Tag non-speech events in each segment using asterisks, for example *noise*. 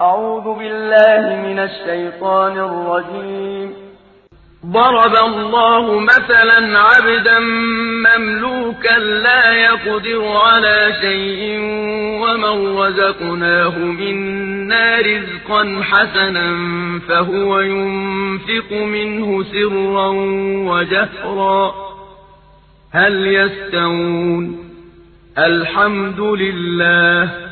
أعوذ بالله من الشيطان الرجيم. ضرب الله مثلا عبدا مملوكا لا يقدر على شيء ومن رزقناه منا رزقا حسنا فهو ينفق منه سرا وجهرا. هل يستوون؟ الحمد لله.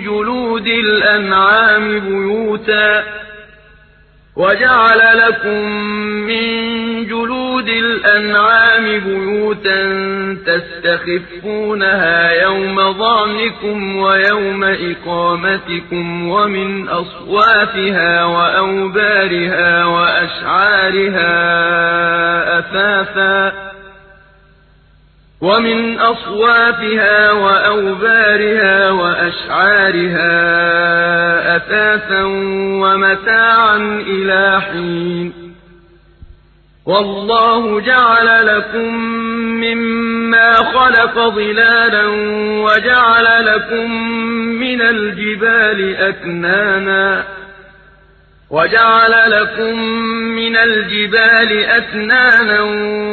جلود الأنعام بيوتا وجعل لكم من جلود الأنعام بيوتا تستخفونها يوم ظعنكم ويوم إقامتكم ومن أصوافها وأوبارها وأشعارها أثاثا ومن أصوافها وأوبارها وأشعارها أثاثا ومتاعا إلى حين. والله جعل لكم مما خلق ظلالا وجعل لكم من الجبال أكنانا. وجعل لكم من الجبال أكنانا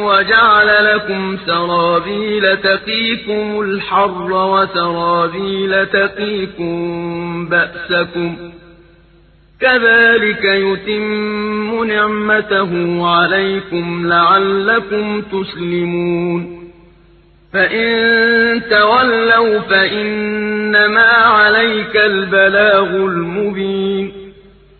وجعل لكم سرابيل تقيكم الحر وسرابيل تقيكم بأسكم كذلك يتم نعمته عليكم لعلكم تسلمون فإن تولوا فإنما عليك البلاغ المبين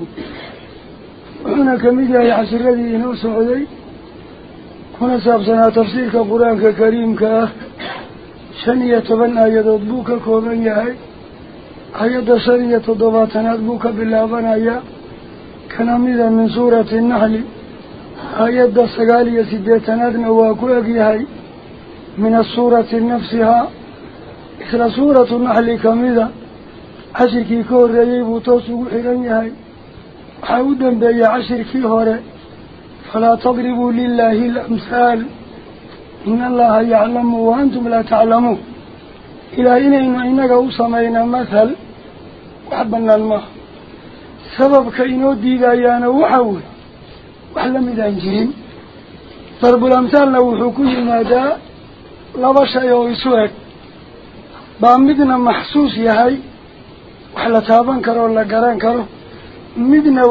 wy wuxuuna ka mid yahay cashiradii inoo socday kuna saabsanaa tafsiirka qur-aanka kariimka ah shan iyo toban aayadood buu ka kooban yahay ayadda shan iyo toddobaatanaad buu ka bilaabanayaa kana mida min suurati naxli aayadda sagaal iyo siddeetanaadna waa ku egyahay min asuurati nafsihaa isla suuratu naxli kamida u dambeeyey cashirkii hore falaa tadribuu lilaahi alamhaal ina allaha yaclamu wa antum laa taclamuun ilaah inaynu inaga u samayna mathal wax bannaan maaha sababka inoo diidayaana waxa wey wax lamid aan jirin darbul amhaalna wuxuu ku yimaadaa laba shay oo isu eg baa midna maxsuus yahay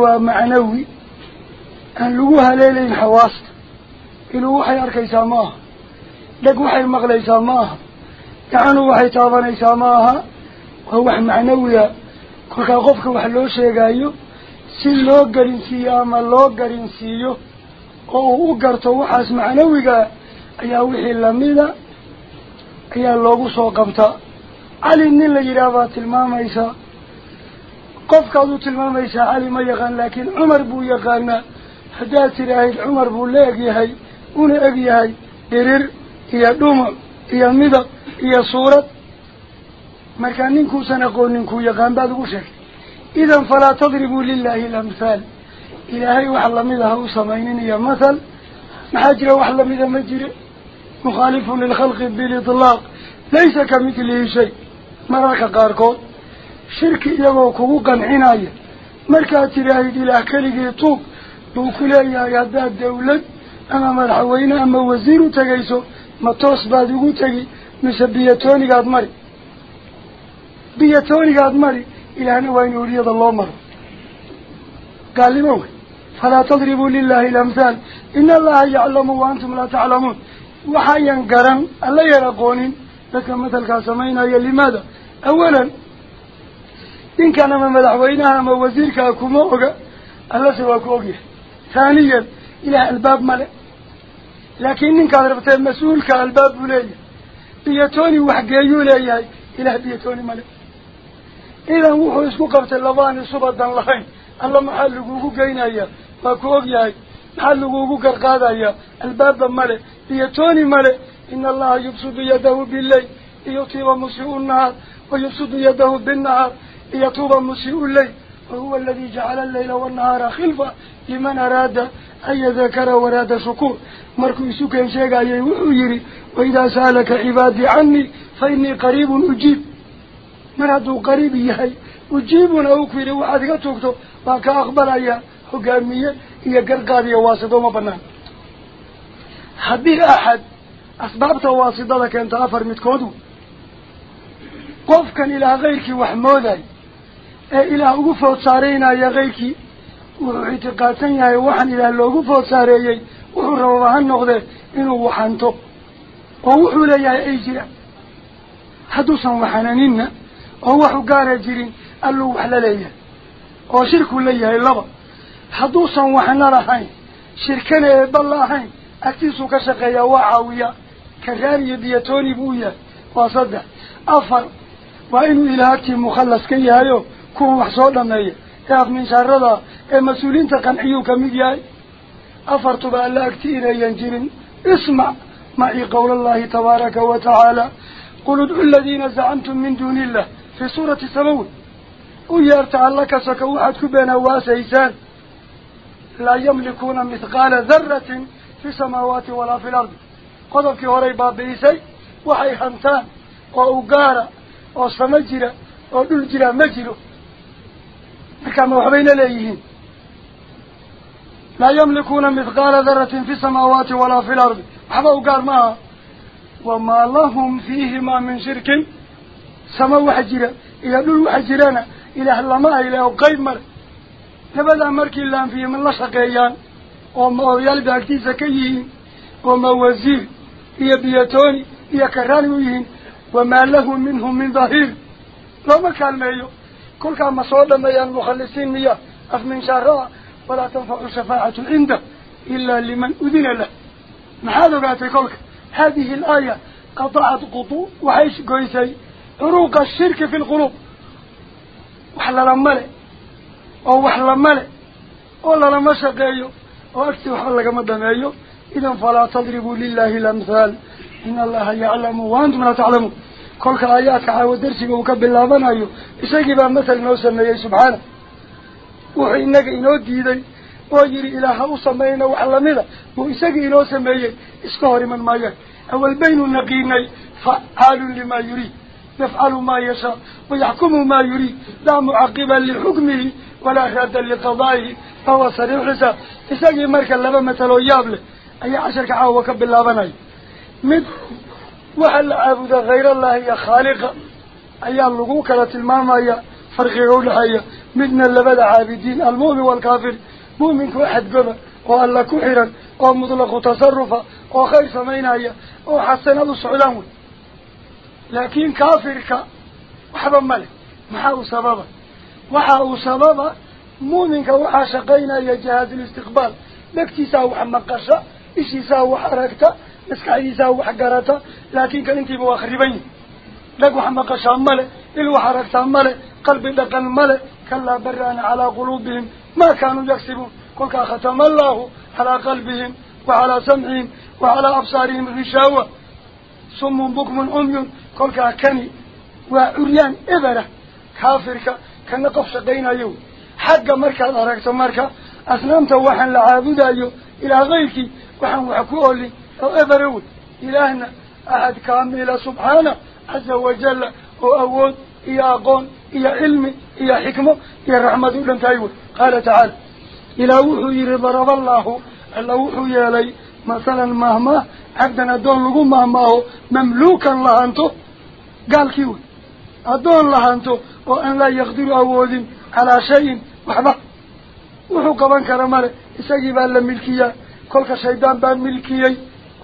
waa macnawi aan lagu haleelayn xawaasta iluu waxay arkaysaa ma aha dheg waxay maqlaysaa ma aha gacanu waxay taabanaysaa ma aha waa wax macnawiya kolkaa qofka wax loo sheegayo si loo garinsiiyo ama loo garinsiiyo oo uu u garto waxaas macnawigaa ayaa wixii lamida ayaa loogu soo qabtaa cali nin la yidhaah baa tilmaamaysaa cali ma yaqaan laakiin cumar buu yaqaanaa haddaad tidhaahid cumar buu la egyahay una egyahay dhirir iyo dhumuc iyo midab iyo suurad markaa ninkuusan aqoonin kuu yaqaan baad ugu sheegtay idan falaa tadribuu lilaahi alamhaal ilaahay wax lamida ha u samaynin iyo mathal maxaa jira wax lamida ma jire mukhaalifun lilkhalqi bilitlaaq laysa ka midlihi shay mararka qaarkood qancinaya markaad tidhaahid ilaah keligii tuub buu ku leeyahay haddaad dawlad ama madaxweyne ama wasiir u tegayso ma toos baad ugu tegi mise biyatoonigaad mari biyatoonigaad mari ilaahna waa in oriyada loo maro gaalnimo wey falaa tadribuu lilahi alamhaal ina allaha yaclamu wa antum laa taclamuun waxayan garan alla yar aqoonin dadka mathalkaa samaynaya limaada awalan oga allase waa ku ogyahay haaniyan ilaah albaab male laakiin ninkaad rabtee mas-uulka albaab buu leeyahay biyatooni waxgeeyuu leeyahay ilaah biyatooni male idan wuxuu isku qabtay labaan isubadan lahayn alla maxaa lagugu geynaya waa ku ogyahay maxaa lagugu garqaadaya albaabba male biyatooni male ina allaha yubsudu yadahu billayl liyutiiba musii'u nnahaar wayubsudu yadahu binnahaar يتوب مسيء الليل وهو الذي جعل الليل والنهار خلفا لمن أراد أي ذكر وراد شكور. مركو يسوك يمشيك أي يري وإذا سألك عبادي عني فإني قريب أجيب. من هذا قريب يهي أجيب أكفر وحدك توقته باك أخبر أي حقامية هي قرقاد يواسطه مبنان حبيل أحد أسباب تواسطه لك أنت أفر متكودو. قف كان إلى غيرك وحموذي rababa ha noqdee inuu waxanto oo wuxuu leeyahay ay jiraan hadduusan waxananinna oo waxu gaara jirin alluu wax la leeyahay oo shirku leeyahay laba hadduusan waxna lahayn shirkana eeba la ahayn agtiisuu ka shaqeeyaa waa caawiyaa karaar iyo biyatooni buu yahay waa saddex afar waa inuu ilaah agtii mukhallas ka yahayo kuwan wax soo dhameeya ee afminshaarada ee mas-uuliyiinta qanciyuu kamid yahay afartuba alla agti inayan jirin اسمع معي قول الله تبارك وتعالى. قل ادعوا الذين زعمتم من دون الله في سورة سمون ويارت لك سكوحد كبنا واسيسان لا يملكون مثقال ذرة في السماوات ولا في الأرض. كما وحبين ليهين لا يملكون مثقال ذرة في السماوات ولا في الأرض. حبا أقار معها وما لهم فيهما من شرك. وحجرة إلى دول وحجرنا إلى هلما إلى قيب مر. نبدا مركي اللام فيه من لشقيان وما أريال باكتيسة كيهين وما وزير هي بيتوني. هي كرانيين وما له منهم من ظهير. لو ما كان ميو كل كان مصودا ميان مخلصين مياه أف من شراء ولا تنفع الشفاعة عنده إلا لمن أذن له. محادو قاتل كلك هذه الآية قطعت قطوع وحيش قيسي عروق الشرك في القلوب. وحلا لمالي أو وحلا مالي ولا لما شقيو وأكتب وحلا كما دميو إذن فلا تضربوا لله الأمثال. إن الله يعلم وأنتم لا تعلمون. كل آيات عاود درسك وكب الله بنايو إساقي بقى مثل نوسى سبحانه وإنك إنو ديدي ويري إله أصمينا وحلمنا وإساق إنو سميي إسكهر من ما يك أول بين النقيني فعال لما يريد يفعل ما يشاء ويحكم ما يريد لا معقبا لحكمه ولا ردا لقضائه فهو سريع حساب إساقي مركا وحل عبد غير الله يا خالق. أي اللقوك لتلماما يا فرق قولها مدنا لبدا عابدين المؤمن والكافر. مؤمن واحد قبل وألا كحرا ومطلق تصرفا. وخير سمينايا وحسن هذا السعودان لكن كافرك وحبا ملك. محاو سببا. وحاو سببا. مؤمنك وحا شقينا يا جهاد الاستقبال. لكتي ساو حمقشا مسكعي ساو حقرتا لكن كان انتي بواخربين لك وحمقشا ملك إلو حركتا ملك قلب دقن ملك كلا بران على قلوبهم ما كانوا يكسبون. كلك ختم الله على قلبهم وعلى سمعهم وعلى أبصارهم غشاوة صم بكم أمي كلك كني وعريان إبرة. كافرك كان قف شقينا يوم حق مركا أركت مركا أسنامت وحن لعابد أيو إلى غيرك وحن وحكولي. أو إبرود إلهنا أحد كامل سبحانه عز وجل. وأود إيا أقون إيا علم إيا حكمة إيا رحمة لن تايول قال تعالى إلى وحو يري ضرب الله إلا وحو يالي مثلا مهما عبدنا دون لغو مهماه مملوكا لهانتو قال كيوي أدون لهانتو وأن لا يقدر أود على شيء. وحبا وحو قبان كرمال إساقي بان لملكيا كلك شيطان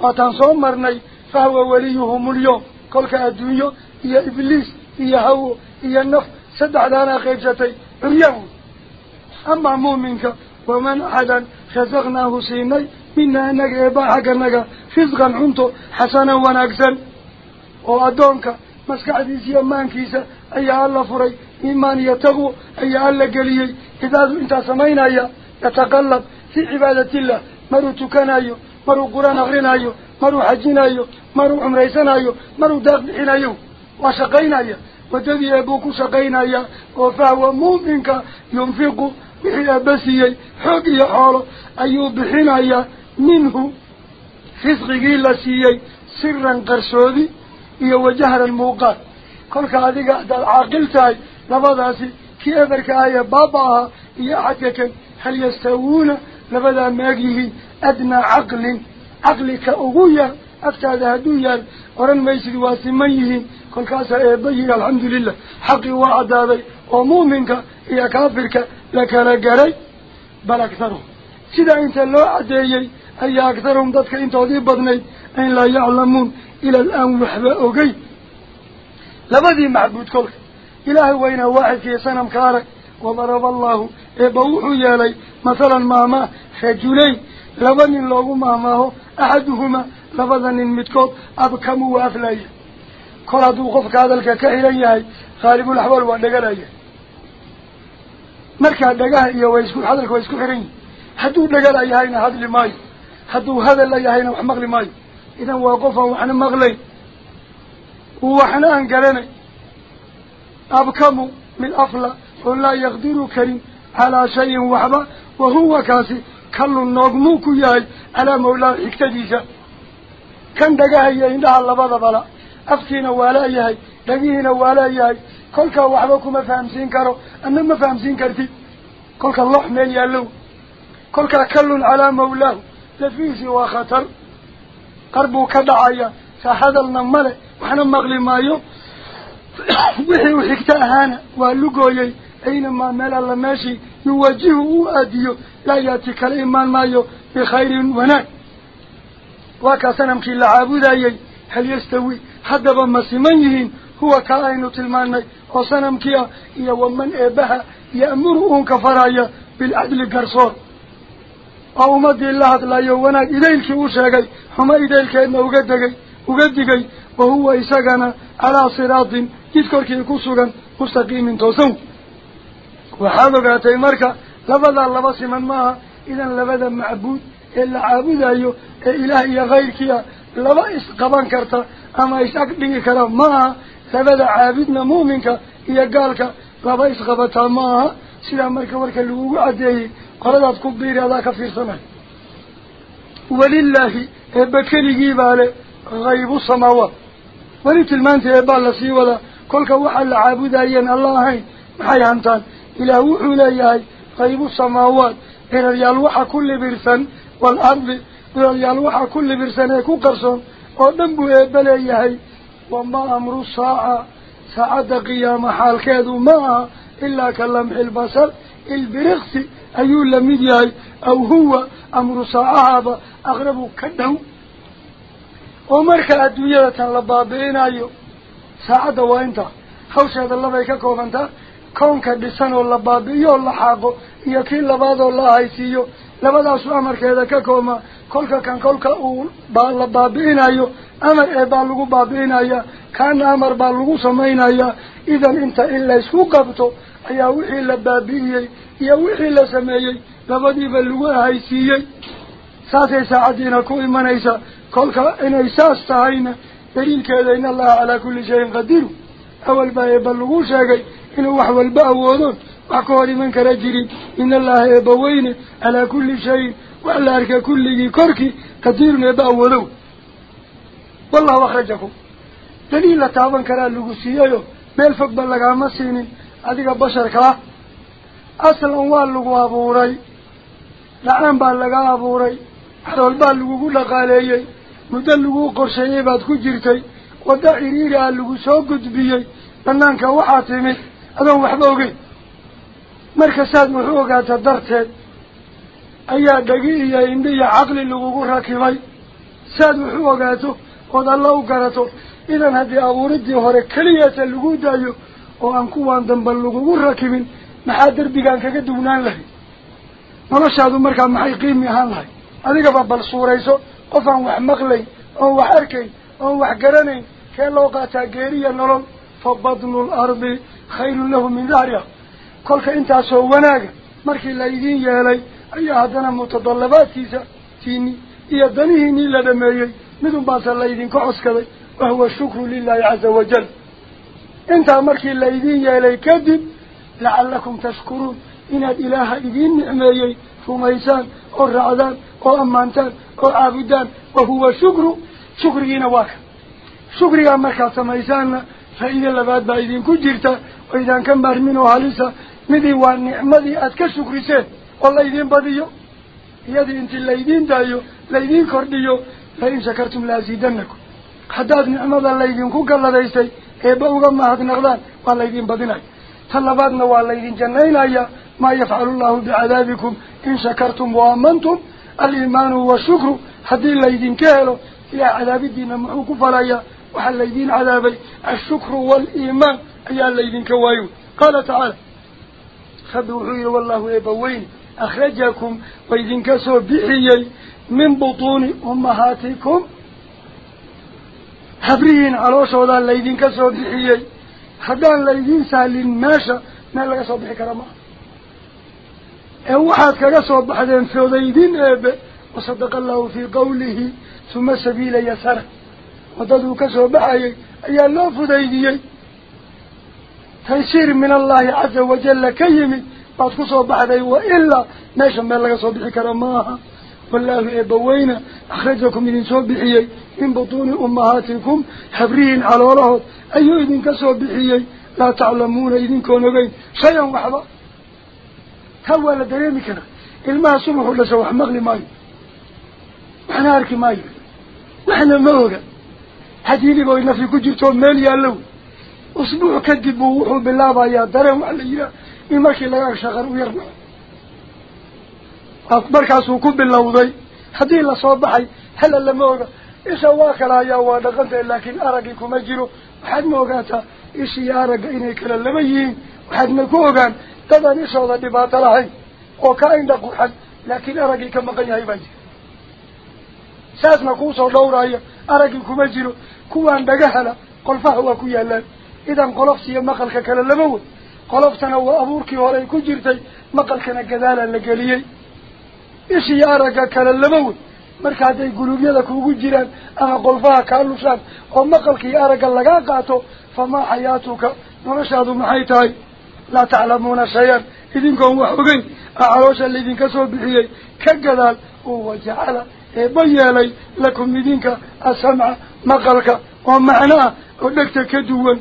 وتنصوم مرني فهو وليهم اليوم. كلك الدنيا هي إبليس هي هو هي النف سدع دانا خيبتي عريان أما مؤمنك ومن أحدا خزقناه سيني منا أنك إبا حقا نقا فزقا عنتو حسنا ونكسا وأدونك مسكع ديسي أمان كيسا أي الله فري إيمان يتغو أي الله قليي إذا انت سمينا يا يتقلب في عبادة الله مرو تكنايو مرو قرآن أغرنايو مرو مرو عمريسنايو مرو داقبحنايو وشقينايو. وددي أبوك شقينايا وفهو مؤمنك ينفق بحي أبسيي حقي حاله أيو بحنايا منه فسقي لسيي سرا kolka adiga hadaad caaqil tahay labadaasi kii eberka ahee baaba ahaa iyo axadka kan hal yastawuuna labadaa maag yihiin أدنى عقل. عقلك أغوية أكتاد هدوية ورن ميسر واسميهين كل كاسا إبيه إيه الحمد لله. حقي وعدابي ومؤمنك يا كافرك. لك لقري بل أكثرهم. سيدا إنسا لو عديي. أي أكثرهم ذاتك إنت وضيب بضني إن لا يعلمون. إلى الآن محبا أغي لبدي معبود كلك. إلهي وين واحد في سنم كارك. وضرب الله إيبهوه يا لي. مثلا ماما خجولي. لبن اللهم ما هو أحدهما لبن المتكوت أبكم وأفلاي كل هذا خف هذا الكاهل ياي خارج الحوار ودجاجة مركع دجاجة يويسكو هذا الكويسكو خيرين حدو دجاجة ياينا هذا الماي حدو هذا لا ياينا مغلي ماي. إذا وقفه وحنا مغلي. وحنا أنقلنا أبكم من أفلا ولا يقدر كريم على شيء وحبا وهو كاسي. Noogmuu ku yahay calaa mawlaa xigtadiisa kan dhagahaya indhaha labadabala afkiina waa laayahay dhagihiina waa laayahay kolkaa waxba kuma fahamsiin karo adna ma fahamsiin kartid kolka lox meel yaallow kolkaa kallun calaa mawlaahu lafiisi waa khatar qar buu ka dhacaya saa hadalna male waxna maqli maayo wixii u xigto ahaana waa lugooyey aynamaa meel alla meeshii sanamkii la caabudayey hal yastawi haddaba ma siman yihiin huwa kaa aynu tilmaanay oo sanamkii ah iyo waman eebaha ya'muru uunka faraya bilcadli garsoor oo ummadii la hadlayo wanaag idaylkii u sheegay xumo idaylkeedna uga degay uga digay wa huwa isagana calaa siraatin jid korkii ku sugan mustaqiimin toosan وحاد قاتي مركا لبدا اللبس من ماها إذن لبدا معبود إلا عابد أيه إلهي غير كيا لبايس قبان كرتا أما إساك بني كرام ماها لبدا عابدنا مؤمنك إيا قالك لبايس قبتا ماها سلام مركا وركا لغو عديه قردات كبير هذا كفير سنة ولله بكري قيب علي غيب السماوات ولتلمانتي أبال لسيوه كلك وحل عابد أيين الله هاي محيانتان إلى وحولي قيب السماوات. إلى اليلوحة كل برسان والأرض إلى اليلوحة كل برسان يكون قرصان. ودنبو يبليه وما أمر الساعة. ساعة قيام حال كذو ما إلا كلمح البصر. البرغس أيو لمديه أو هو أمر الساعة هذا أغرب كده ومرك أدوية لبابين أيو ساعة وانت خوش هذا الله يكاكو فانتا koonka dhisan oo la baabi'iyo oo la xaaqo iyo kii labaad oo la ahaysiiyo labadaasu amarkeeda ka kooma kolka kan kolka uu baa la baabi'inayo amar ee baa lagu baabi'inaya kaana amar baa lagu samaynayaa idan inta in laysku qabto ayaa wixii la baabi'iyey iyo wixii la sameeyey labadiiba lagu ahaysiiyey saasay saacaddiina ku imanaysa kolka inay saas tahayna daliilkeeda in allaha calaa kulli shayin qadiru awal baa eebba lagu sheegay allaha eebba weyne calaa kulli shayin wax la arka kulligii korkii qadiirun eebba awoodow wallahu akhrajakum daliil la taaban karaa lagu siiyayo meel fogba lagaama siinin adiga basharkaa aslan waa lagu abuuray dhacaan baa laga abuuray xarool baa lagugu dhaqaaleeyey muddo lagu qorsheeyey baad ku jirtay wadda ciriiri ah lagu soo gudbiyey banaanka waxaa timid adoon waxba ogeyn. Marka saad wuxu ogaata darteed ayaa dhagi iyo indhi iyo caqli lagugu rakibay. Saad wuxu ogaato ood alla u garato idan haddii abuuridii hore keliyata lagu daayo oo aan kuwaan damba lagugu rakibin maxaa derbigaan kaga duwnaan lahayd noloshaadu markaa maxay qiimi ahaan lahayd adigaba bal suurayso qof aan wax maqlayn oon wax arkayn oon wax garanayn kee loo qaataa geeriya nolol? Fa badnu خير له من ذهر كل انت سو وناغ مركي لا يدين يالي أي عدنا متطلبات تيني. يا دنيه نيل دميي ندون باس لا يدين كوسكدي وهو الشكر لله عز وجل. أنت مركي لا يدين يالي كذب لعلكم تشكرون. إن الإله يدين نعميي. فميسان والرعدان والامانتان والعابدان وهو شكر شكرين واك شكر يا مكاسميسان فإذا لبعد بعيدين كجرتا. وإذا كان بارمين وحاليسا مدي والنعمة أتك شكرسين والله يدين بديو. يدي انت الليدين دايو. ليدين كرديو. فإن شكرتم لازيدنكو حداد نعمة الليدين كوكالا ديستي إيباو غمهات نغدان والله يدين بديناك طلباتنا والله يدين جنين أي ما يفعل الله بعذابكم. إن شكرتم وآمنتم. الإيمان والشكر. حد الليدين كهلو. إلى عذاب الدين محوكو فلايا وحال الليدين عذابي. الشكر والإيمان. أيال ليدن كوايو. قال تعالى خبوحي والله يبوين أخرجكم ويدن كسو بحيي من بطون أمهاتكم. حبرين على شوضا ليدن كسو بحيي. حدان ليدن سالين ماشا ما لغا سو بحي كرما أوحاد كغا في بحدين فوضيدين وصدق الله في قوله ثم سبيل يسر وددو كسو بحيي أيال لا فوضيدين تيسير من الله عز وجل كيمي. بعد قصوا بعدي وإلا ماشا ما لغا صبح كرماها. والله إبوين أخرجكم من صبحي من بطون أمهاتكم حبرين على الله. أيو إذن كصبحي لا تعلمون إذن كونغين شيئا وحبا. هوا لدريمي كنا. الماء صبح لسوح مغلي ماي. وحنا أركي ماي. وحنا موغا. حديني بوين في كجرتون مالي ألوه u yar dhaco markaasuu ku bilowday haddii lasoo baxay hala lama oga isha waa kala hayaa waa dhaqantahay laakiin araggii kuma jiro waxaad ma ogaataa ishiiyo aragga inay kala laba yihiin waxaadna ku ogaan dadaan ishooda dhibaato lahayn oo ka indha quxan laakiin araggii ka maqan yahay baa jira saasna kuusoo dhowraayo araggii kuma jiro kuwaan dhagahala qolfaha waa ku yaalaan إذا قلوف يا مقل ككل لموت. قلوف تنو أبورك ولي كجرتي مقل كنا قذالا لقليي. إشي أرقا كل لموت. مرك هذا يقولوا بيدك وجيران أنا قلفها كارلو شان. أو مقل كي أرقا لقاقاته فما حياتك. نرشاد محيطاي لا تعلمون شيئا. إذن كون وحقين. أعروشا الذين كسوا بحيي. كقذال هو جعل إبيالي لكم إذنك السمع مقلك. ومعنى ودكت كدوان.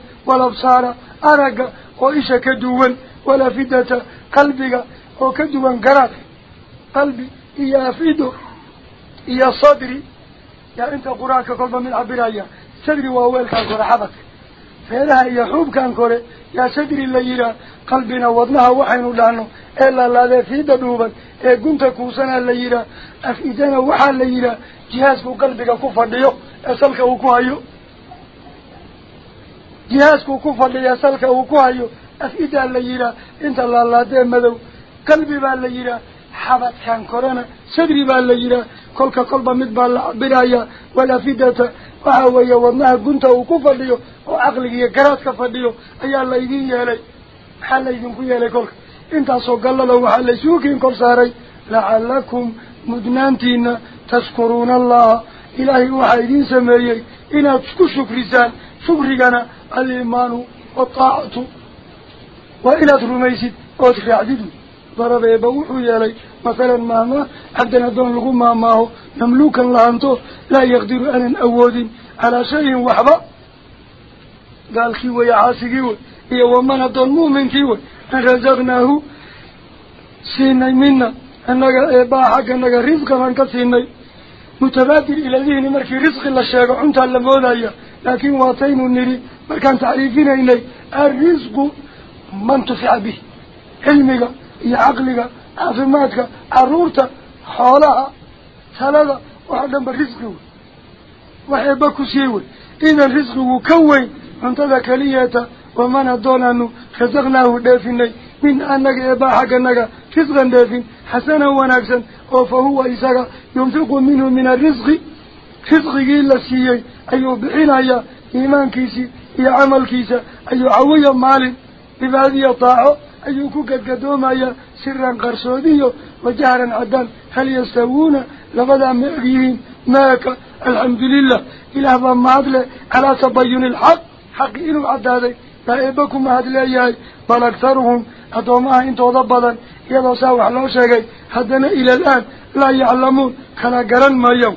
Duwan walafidata qalbiga oo ka duwan garaadka qalbi iyo afido iyo sadri yaa inta qur-aanka kolba mid cabiraya sadri waa weelkaan kore xabadka feeraha iyo xuubkan kore yaa sadri la yihaah qalbina wadnaha waxaynu dhahno ee laalaadee fiida dhuuban ee gunta kuusana la yihaah af-idana waxaa la yihaah jihaasku qalbiga ku fadhiyo ee salka uu ku hayo fadhiya salka uu ku hayo af-idaa la yihaah inta laalaadee madow qalbi baa la yihaah xabadkan korena sadri baa la yihaah kolka kolba mid baa la cabirayaa walafidata waxa weeye wadnaha gunta uu ku fadhiyo oo caqliga iyo garaadka fadhiyo ayaa laydin yeelay maxaa laydinku yeelay kolka intaasoo gallada waxaa laysugu kiin kor saaray lacalakum mudnaantiina tashkuruuna allaha ilaahay waxaa idiin sameeyey inaad ku shukrisaan shukrigana wataacatu waa inaad rumaysid ood raacdid ضرب يبوح يالي. مثلا ماما عبدنا دون لغو ماماه مملوكا لهانتو لا يقدر أن أود على شيء وحبا. قال كيوة يا عاسي كيوة إيا ومن دون مؤمن كيوة أن رزقناه سيني منا. أنك إبا حق أنك رزقا من كسيني متبادل إلى ذهن مركي رزق للشيء عنتا لمولايا لكن واطين النري. مركان تعريفين إلي الرزق من تفع به علمك caruurta xoolaha talada waxa dhanba risqi wey wax eebba ku sii wey idan risqigu ka weyn cuntada keliyeeta waman adoonaanu rasaqnaahu dheefinay min anaga eebbaa xagganaga risqan dheefin xasanan wanaagsan oo fa huwa isaga yunfiqu minhu min arisqi risqigii la siiyey ayuu bixinayaa iimaankiisii يا يعمل كيسة أي عوية مال ببادي يطاعه أي كوكت قدوم أيو سرا قرصوديو وجهرا عدان هل يستوون لبدا مئغيهم ماك الحمد لله إلى ما أدلي على تبين الحق حق إنو لا فإبكم أدلي أيهاي بل أكثرهم أدوماه إنتو ضبطا يلا ساوح الله شاكي حدنا إلى الآن لا يعلمون خلقران ما يوم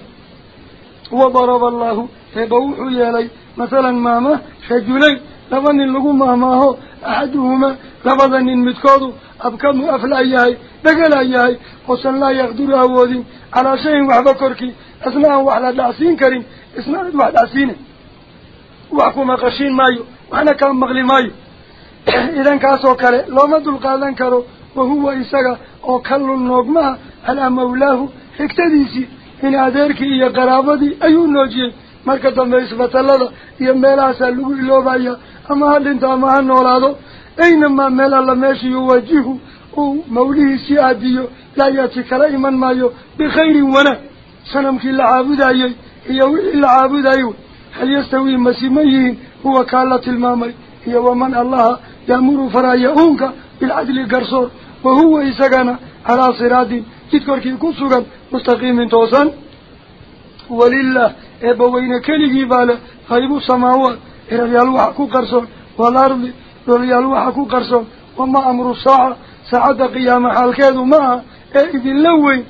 وضرب الله فبوحوا يليه masalan maama rajulayn laba nin lagu mahmaaho axaduhumaa labada nin midkoodu abkamu aflaa yahay dhagalaa yahay oosan laa yaqdiru awoodin calaa shayin waxba korkii isna aan wax la dhacsiin karin isna aad wax dhacsiina wax kuma qashiin maayo waxna kaa maqli maayo idankaasoo kale looma dulqaadan karo wahuwa isaga oo kallun noogmaha calaa mawlaahu xigtadiisii in marka dambe isbatallada iyo meelahaasaa lagu iloobaya ama ha dhinto ama ha noolaado aynamaa meel alla meesha yuwajihu uu mawlihiisii aadiyo laa yaati kala iman maayo bikhayrin wanaag sanamkii la caabudayey iyo wixii la caabudayey hal yastawii masima yihiin huwa kaa la tilmaamay iyo waman allaha yaamuru faraya uunka bilcadli garsoor wahuwa isagana calaa siraatin jidkorkii ku sugan mustaqiimin toosan ولله إبوين كليجي بالا خيبو سماوات إرجال وحكو قرصون والأرض الله وحكو قرصون وما أمر الساعة ساعة قيامة حال حالكاد معا إذ إيه اللوي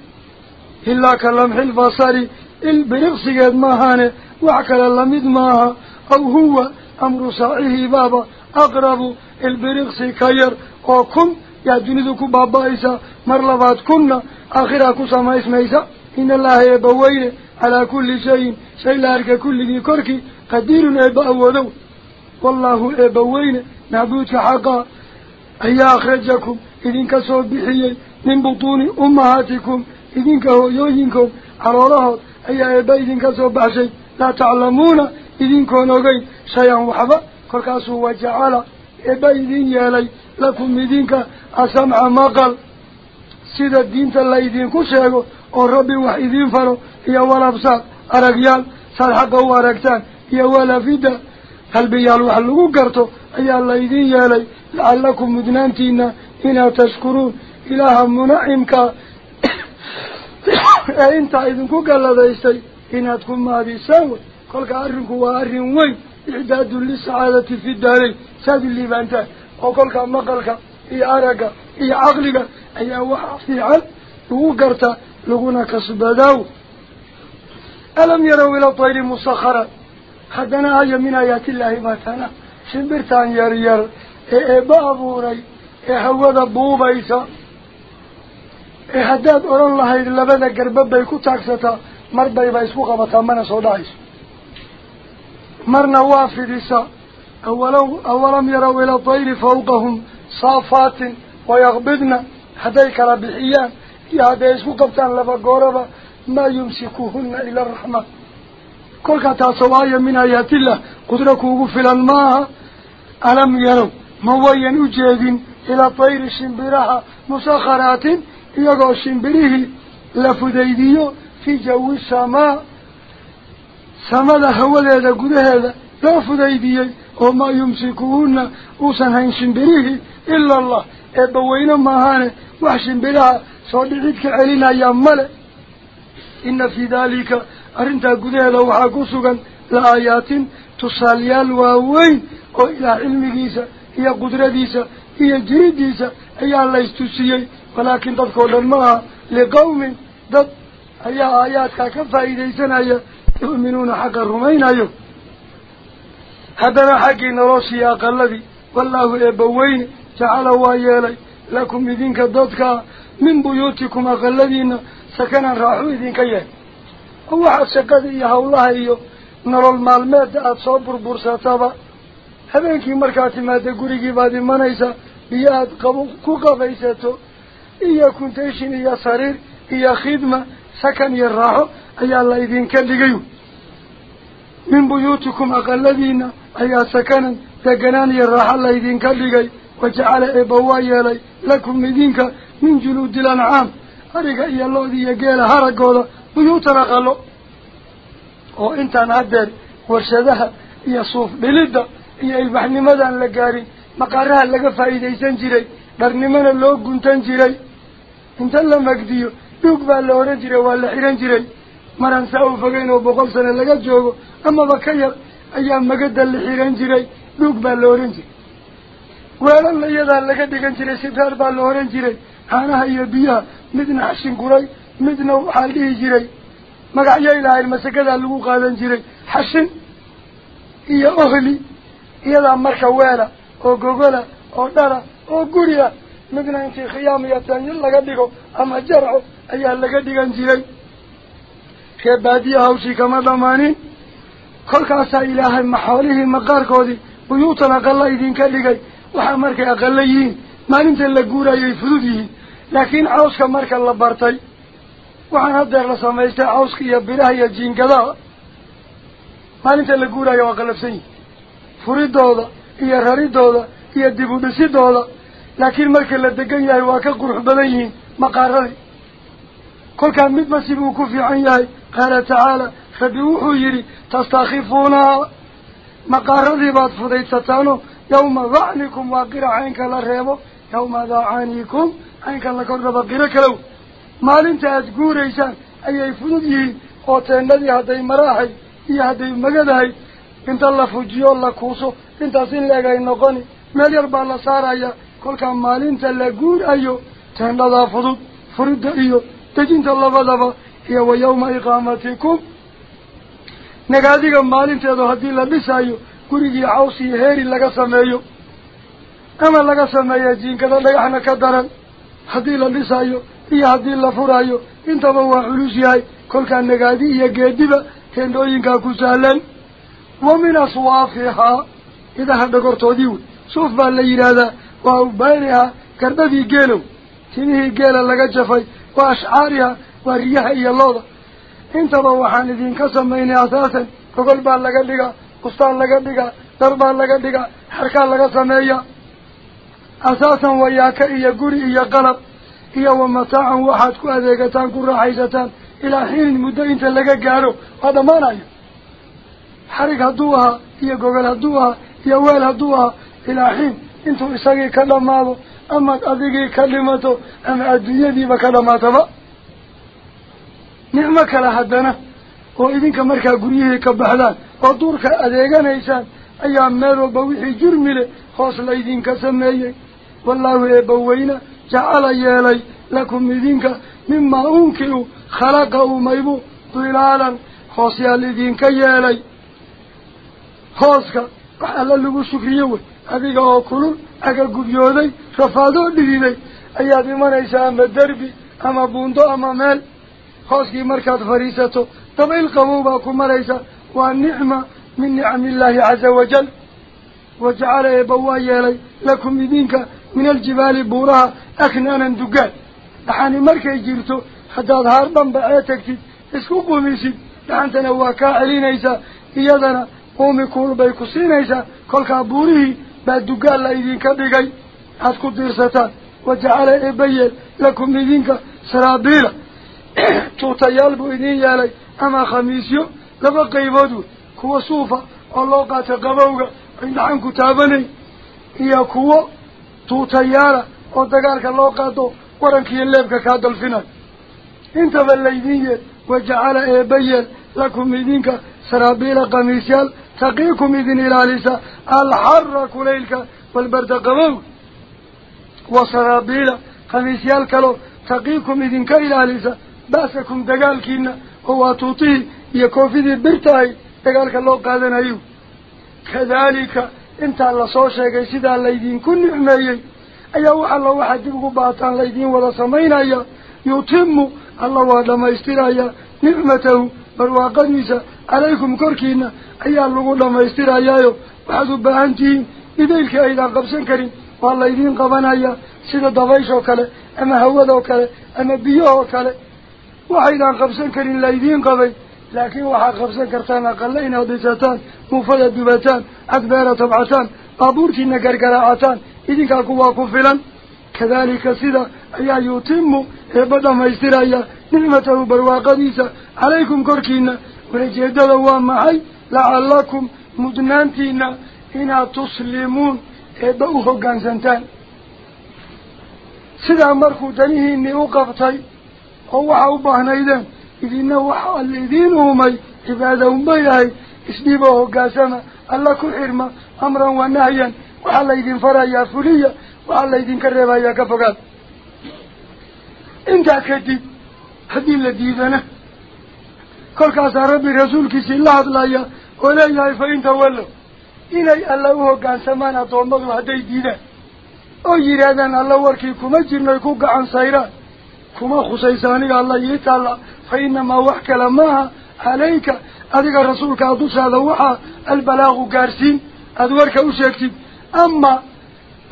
إلا كلمح الفاصري البرغسي قد ماهانه وعكل اللمد ماها أو هو أمر ساعه بابا أقرب البرغسي كير وكم يا جندك بابا إيسا مرلبات كنا آخرها كسما إسم إيسا إن الله يبويه in allaha eebbaweyne calaa kulli shayin shay la arka kulligii korkii qadiirun eebba awoodow wallaahu eebbaweyne macbuudka xaqaa ayaa akhrajakum idinka soo bixiyey min butuuni ummahaatikum idinka hooyooyinkood caloolahood ayaa eebba idinka soo baxshay laa taclamuuna idinkoon ogeyn shay-an waxba kolkaasuu wajacala eebba idin yeelay lakum idinka asamca maqal sida diinta la idinku sheego oo rabbi wax idiin faro iyo walabsaad aragyaal saad xaqa u aragtaan iyo walafida qalbiyaal wax lagu garto ayaa laydin yeelay lacallakum mudnaantiina inaad tashkuruun ilaaha munacimkaa ee intaa idinku galladaystay inaad ku maadisaan wey kolka arrinku waa arrin weyn icdaadun lisacaadati fi daarayn saad liibaantaan oo kolkaa maqalka iyo aragga iyo caqliga ayaa waxa fiican lagu gartaa musakhara haddana haya min aayaatillaahi matana shimbirtaan yar yar ee eebba abuuray ee hawada buubaysa ee haddaad odhan lahayd labada garba bay ku taagsataa mar bayba isku qabataa mana soo dhacayso marna waa fidisa awalaw awalam yarow ila tayri fawqahum saafaatin wayaqbidna hadday kala bixiyaan maa yumsikuhuna ila araxmaan kolkaa taasoo aaya min aayaatiillah qudro kuugu filan maaha alam yarow ma wayan u jeedin ilaa tayri shimbiraha musakharaatin iyagoo shimbirihii la fudaydiyo fii jawi samaa samada hawadeeda gudaheeda loo fudaydiyey oo maa yumsikuhuna uusan hayn shimbirihii ila allah eebbaweyne maahaane wax shimbiraha ka celinaya male ina fii daalika arrintaa gudaheeda waxaa ku sugan la aayaatin tusaalayaal waaweyn oo ilaah cilmigiisa iyo qudradiisa iyo jiridiisa ayaa la istusiyey walaakin dadkao dhan ma aha liqawmin dad ayaa aayaadkaa ka faa'iidaysanaya yu'minuuna xaqa rumaynayo haddana xaggii noloshii aqaladii wallaahu eebbaweyne jacala waa yeelay lakum idinka waxaad shaqada iyo hawlaha iyo nolol maalmeedda aada soo burbursataba habeenkii markaad timaada gurigii baad imanaysaa iyo aada qabo ku qabaysato iyo kuntayshin iyo sariir iyo khidma sakan iyo raaxo ayaa la idinka dhigay min buyuutikum aqaladiina ayaa sakanan deganaan iyo raaxo la idinka dhigay wajacala eebba waa yeelay lakum idinka min juluudi lancaam ariga iyo lo-da iyo geela haragooda buyuutan aqalo oo intaan haddeer warshadaha iyo suuf dhilidda iyo ilbaxnimadaan la gaarin maqaaraha laga faa'iidaysan jiray dharnimona loo guntan jiray. Inta la magdiyo dhuug baa la odhan jiray waa la xihan jiray. Maraan saa u fogeyn oo boqol sano laga joogo amaba ka yar ayaa magada la xihan jiray dhuug baa la odhan jiray. Weelalla iyadaa laga dhigan jiray sibraar baa la odhan jiray caanaha iyo biyaha midna xashin guray midna waxaa la dhihi jiray magacyay lahayn masagadaa lagu qaadan jiray xashin iyo ohli iyadaa marka weela oo gogola oo dhara oo guri ah midna intii khiyaam iyo tanyo laga dhigo ama jarco ayaa laga dhigan jiray ree baadiya hawshii kama dhamaanin kolkaasaa ilaahay maxoolihii maqaarkoodii buyuutan aqala idinka dhigay waxaa markay aqala yihiin maalinta la guurayay fudud yihiin la samaystay cawska iyo biraha iyo jiingadaha maalinta la guuraayo waa qalafsan yihin furidooda iyo raridooda iyo dib u dhisidooda laakiin marka la degan yahay waa ka qurux badan yihiin maqaaradii kolkaa midba sibuu ku fiican yahay qaala tacaala rabbi wuxuu yidhi tastakhifuunaa maqaaradii baad fudaysataano yawma dacnikum waa qira caynka la reebo yawma dacanikum caynka la kordhaba qiro kalow. Maalinta aada guuraysaan ayay fudud yihiin oo teennadii hadday maraahay iyo hadday magadahay. Inta la fujiyo la kuuso intaas in leeg ay noqoni. Meel yar baa la saaraya. Kolkaa maalinta la guurayo teennadaa fudud furidda iyo dejinta labadaba. Iyo wa yawma iqaamatikum. Nagaadiga maalinteedu haddii la dhisayo gurigii caws iyo heeri laga sameeyo. Ama laga sameeya jiinkada dhagaxna ka daran haddii la dhisayo iyo haddii la furayo intaba waa culus yahay kolkaa nagaadi iyo geediba teendhooyinkaa ku sahlan wa min aswaafihaa idaha dhagortoodii wey suuf baa la yidhaahdaa waa ubaaniha gardhadii geelow timihii geela laga jafay wa ashcaariha waa riyaha iyo looda intaba waxaan idinka samaynay asaasan gogol baa laga dhigaa bustaan laga dhigaa dar baa laga dhigaa xarkaa laga sameeya iyo qalab iyo wa mataacan waxaad ku adeegataan ku raaxaysataan ilaa xiinin muddo inta laga gaaro waa dhammaanayo xarig hadduu ahaa iyo gogol hadduu ahaa iyo weel hadduu ahaa ilaa xiin intuu isagii ka dhammaado amaad adigii ka dhimato ama adduunyadiiba ka dhamaataba nicmo kale haddana oo idinka markaa guryihii ka baxdaan oo duurka adeeganaysaan ayaa meel walba wixii mimaa unkiu khalaqa umaybu dilaalan hoos yaal idinka yeelay hooska wax alla lagu shukriyo wey adiga oo kulul aga gubyooday rafaadoo dhididay ayaad imanaysaa ama derbi ama buundo ama meel hooskii markaad fadhiisato dabayl qabow baa ku maraysa waa nicma min nicami illaahi caza wajal wajacala eebba waa yeelay lakum idinka haddaad haar dhanba ee tagtid isku qumisid dhaxantana waa kaa celinaysaa iyadana quumi kuul bay ku siinaysaa kolkaa buurihii baa dugaan la idinka dhigay aad ku diirsataan wajacala eebba yeel lakum idinka saraabiila tuutayaal buu idin yeelay ama khamiisyo laba qaybood wey kuwa suufa oo loo qaato qabowga ay dhaxan ku taabanayn iyo kuwo tuutayaala oo dagaalka loo qaado warankiiyo leebka kaa dalfinayo intaba laydin yeel wajacala eebba yeel lakum idinka saraabiila khamiisyaal taqiikum idin ilaalisa alxara kulaylka walbarda qabowga wa saraabiila khamiisyaal kaloo taqiikum idinka ilaalisa ba'sakum dagaalkiina oo waa tuutihii iyo koofidii birtahay dagaalka loo qaadanayo kadaalika انت الله سو شيغاي سيدا ليدين كن نعميه ايا الله واحد وخا ديبو باطان ليدين ولا سمينايا يتم الله وادما استرايا نعمته بل واقنيس عليكم كركينا اي ايا لو دما استرايا يو حدو بانتي ايدلك ايدا قبسن كريم والله يدين قبانايا سيدا دويشو كله اما هودو كله اما بيو كله وحيدان قبسن كريم ليدين قبي waxaad qabsan kartaan aqale inaad dhisataan muufada dubataan cadbeera tabcataan baabuurtiina gargaraacataan idinkaa kuwaa ku filan kadalika sida ayaa yutimu eebba dhamaystiraya nicmatahu barwaaqadiisa calaykum korkiina walajeedada waa maxay lacallakum mudnaantiina inaad tuslimuun eebba u hoggaansantaan sidaa markuu danihiinii u qabtay oo waxaa u baahnaydeen uumay cibaada unba yahay isdhiiboo hogaansama alla ku xirma amran wa nahyan waxaa laydin farayaa fuliya waxaa laydinka reebayaa ka fogaad intaa kadib haddii la diidana kolkaasaa rabbi rasuulkiisii la hadlaya oo leeyahay fa in tawallow inay alla u hoggaansamaan addoommadu hadday diidaan oo yidhaahdaan alla warkii kuma jirnoy ku gacan sayraan maaha calayka adiga rasuulkaa dushaada waxaa albalaaqu gaarsiin aada warka u sheegtid ama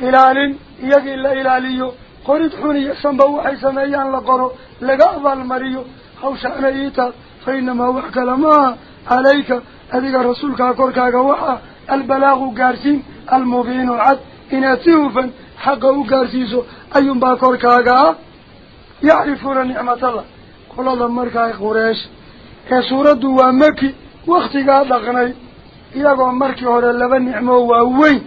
ilaalin iyagii la ilaaliyo qorid xun iyo sanba waxay sameeyaan la qoro laga abaalmariyo hawshaana ii taal fa inamaa wax kale maaha calayka adiga rasuulkaa korkaaga waxaa albalaaqu gaarsiin almubiinu cad inaad si hufan xaqa u gaarsiiso ayuunbaa korkaaga ah يعرفون نعمة الله. قل الله مركا قريش. إيه يا كسورة ومكي واختي قاد لغني إذا مركي هو اللبا نعمة ووي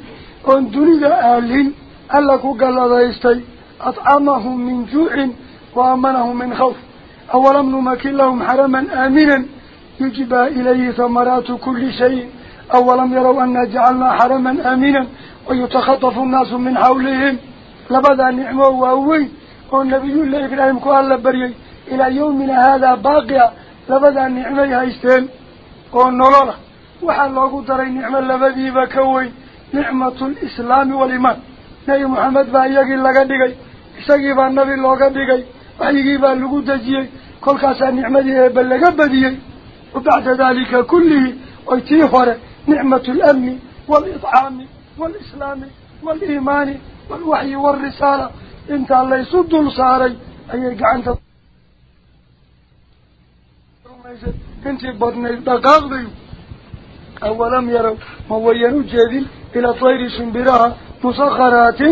أن دنيا أهلين. ألكو قال الله يستي. أطعمهم من جوع وأمنهم من خوف. أولا من مكي لهم حرما آمنا. يجب إليه ثمرات كل شيء. أولم يروا أن جعلنا حرما آمنا. ويتخطف الناس من حولهم. لبدا نعمة وووي أو نبي الله إكرام كوالا بريوي إلى يومنا هذا باقيا لبدا النعمة يهيستين أو نرارة وحالوكو تري نعمة لبدي بكوي نعمة الإسلام والإيمان. نبي محمد بأيك اللقا ديكي إساقي بان نبي اللقا ديكي وحيكي بان لقو تجيي كل قاسا نعمة يبلغا بديي. وبعد ذلك كله ويتيخور نعمة الأمن والإطعام والإسلام والإيمان والوحي والرسالة. انت الله يسد لصاري أي قعنت انت بطني دقاق بيو. أولم يروا موينو جاذل إلى طير سنبراها مسخرات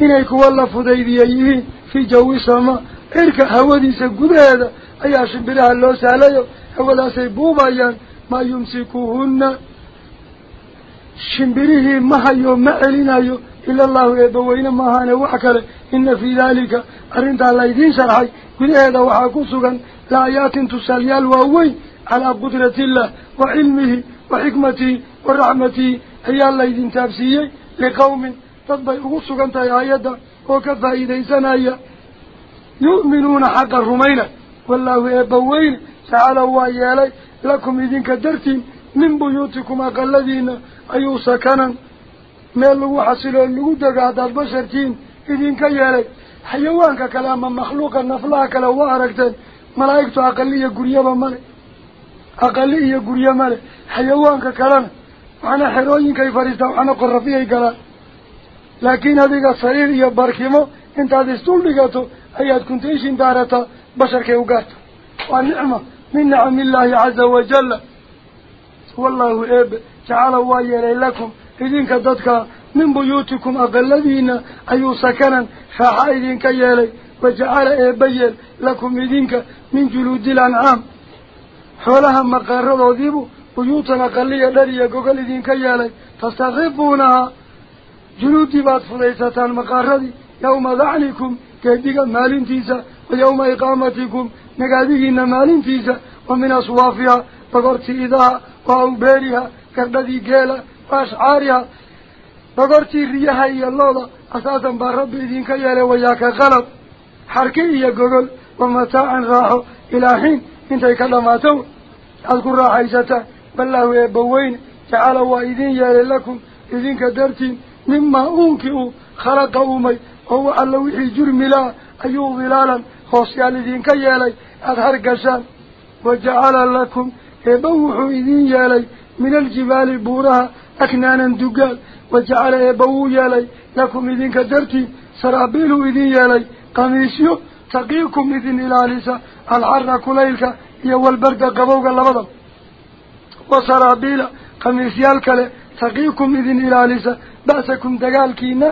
من ايكو الله فديديه في جو سما. ارك هوديس قدادة إيه سنبراها اللو ساليه أولا سيبوبا يان ما يمسكوهن. شنبريه ما هيو ما علينا يو إلا الله يدوين مهانا وحكرة إن في ذلك أرنت على يدين شرحي كل هذا وحاكسوكا لآيات تسالي الواوي على قدرة الله وعلمه وحكمته ورحمته هي الله يدين تابسية لقوم تضبعي أغسوكا تايايدا وكفا إذا سنايا يؤمنون حق الرمينة. والله يدوين سعال وعيالي لكم إذن كدرتين من بيوتكم أقل الذين أيو سكنا مال لغو حصلون لغو دقات البشر تين إذين حيوان حيوانك مخلوق مخلوقا نفلاك لو واركتان ملايكتو أقلية قريبا مالي أقلية قريبا مالي حيوانك كلاما وعنا حيروين كي فريستان وعنا قرفيه كلا لكن هذيك الصرير يا باركيمو انت هذيستول لغاتو أياد كنت إيشين دارتا بشر كي وقات والنعمة من نعم الله عز وجل والله إب تعالوا ويا لكم إذن ددك من بيوتكم أقلذين أيو سكنا فحا إذنك يالي وجعل إبيل لكم إذنك من جلود الأنعام حولها مقارب وذيبوا بيوتنا قلية دارية قوكل إذنك يالي تستغبونها جلود بات فليستان مقارب يوم ذعنكم كيبك مال تيسا ويوم إقامتكم نقاذيهن مال تيسا ومن أصوافها فقرت إذاها وأوبارها كردي قيلة وأشعارها بقرتي ريها إيا الله أساسا بالرب إذن كيالي وياك غلط حركي إيا قول ومتاعا راحوا إلى حين انت كلماتو أذكر راحة إجتا بل الله يبوين تعالى وإذن يالي لكم إذن كدرتي مما أنكئوا خلقوا مي هو اللوحي جرم لا أيو ظلالا خوصيان إذن كيالي أظهر قشان وجعل لكم يبوحوا يا يالي من الجبال بورها أكنانا دقال وجعل يبوه يلي لكم إذن كدرتي سرابيل إذن يلي قميسيو تقيكم إذن إلى عليسة العرنة كليلك يوالبرد قبوغ اللبضل وسرابيل قميسيالك تقيكم إذن إلى عليسة بأسكم دقال كينا.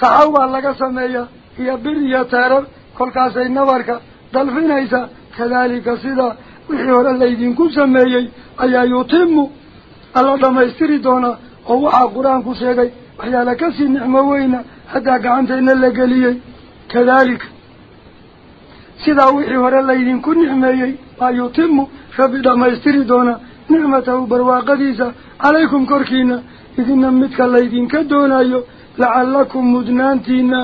سعوى لك سمية هي بر يترر كل كاسي نوارك دلفين إيسا. كذلك سيدا وحيور الليدين كو سمية أي يتمو. Alla dhamaystiri doonaa oo waxaa qur-aanku sheegay waxyaala kasii nicmo weyna haddaa gacantayna la geliyey kadaalika sidaa wixii hore laydinku nicmeeyey baa yutimu rabbi dhamaystiri doonaa nicmatahu barwaaqadiisa calaykum korkiina idina midka laydinka doonayo lacallakum mudnaantiina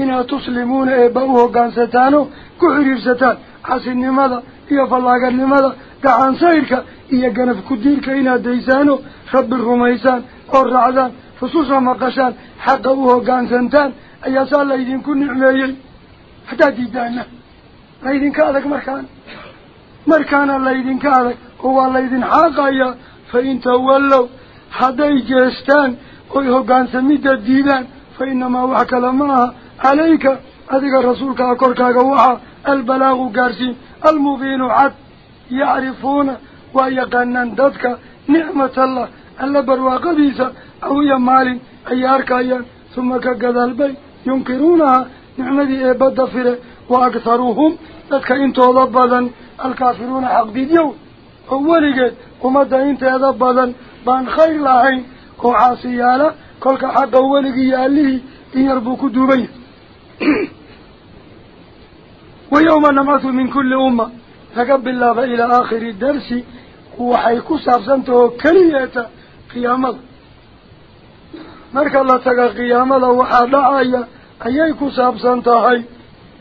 inaad tuslimuuna eebba u hogaansataano ku xiriirsataan xasinimada iyo fallaaganimada كعن سيرك إياقنا في كديرك إنا ديسانو خب الرميسان والرعزان فصوصا مقشان هو قان سنتان أيها سأل إذن كن نعميين. حتى ديدانا إذن كارك مركان. مركان الله إذن كالك هو الله إذن حاقايا فإن تولوا حتى إجيستان ويها قان سميت الديدان فإنما وحك لماها عليك. أذيك الرسول كأكور كأكوها البلاغ قارسين المبين عد yacrifuuna waa yaqaanaan dadka nicmatallah alla barwaaqadiisa awiya maalin ayay arkayaan suma ka gadaalbay yunkiruunaha nicmadii eebadda fire wa akharuhum dadka intooda badan alkaafiruuna xaqdidyow oo weligeed ummadda inteeda badan baan khayr lahayn oo caasiyaala kolka xaqa weligii iyo allihii in لقب الله إلى آخر الدرس وحيكو سابسنته كلية قيامة. مرك الله تقى قيامة وحا آية أيكو سابسنته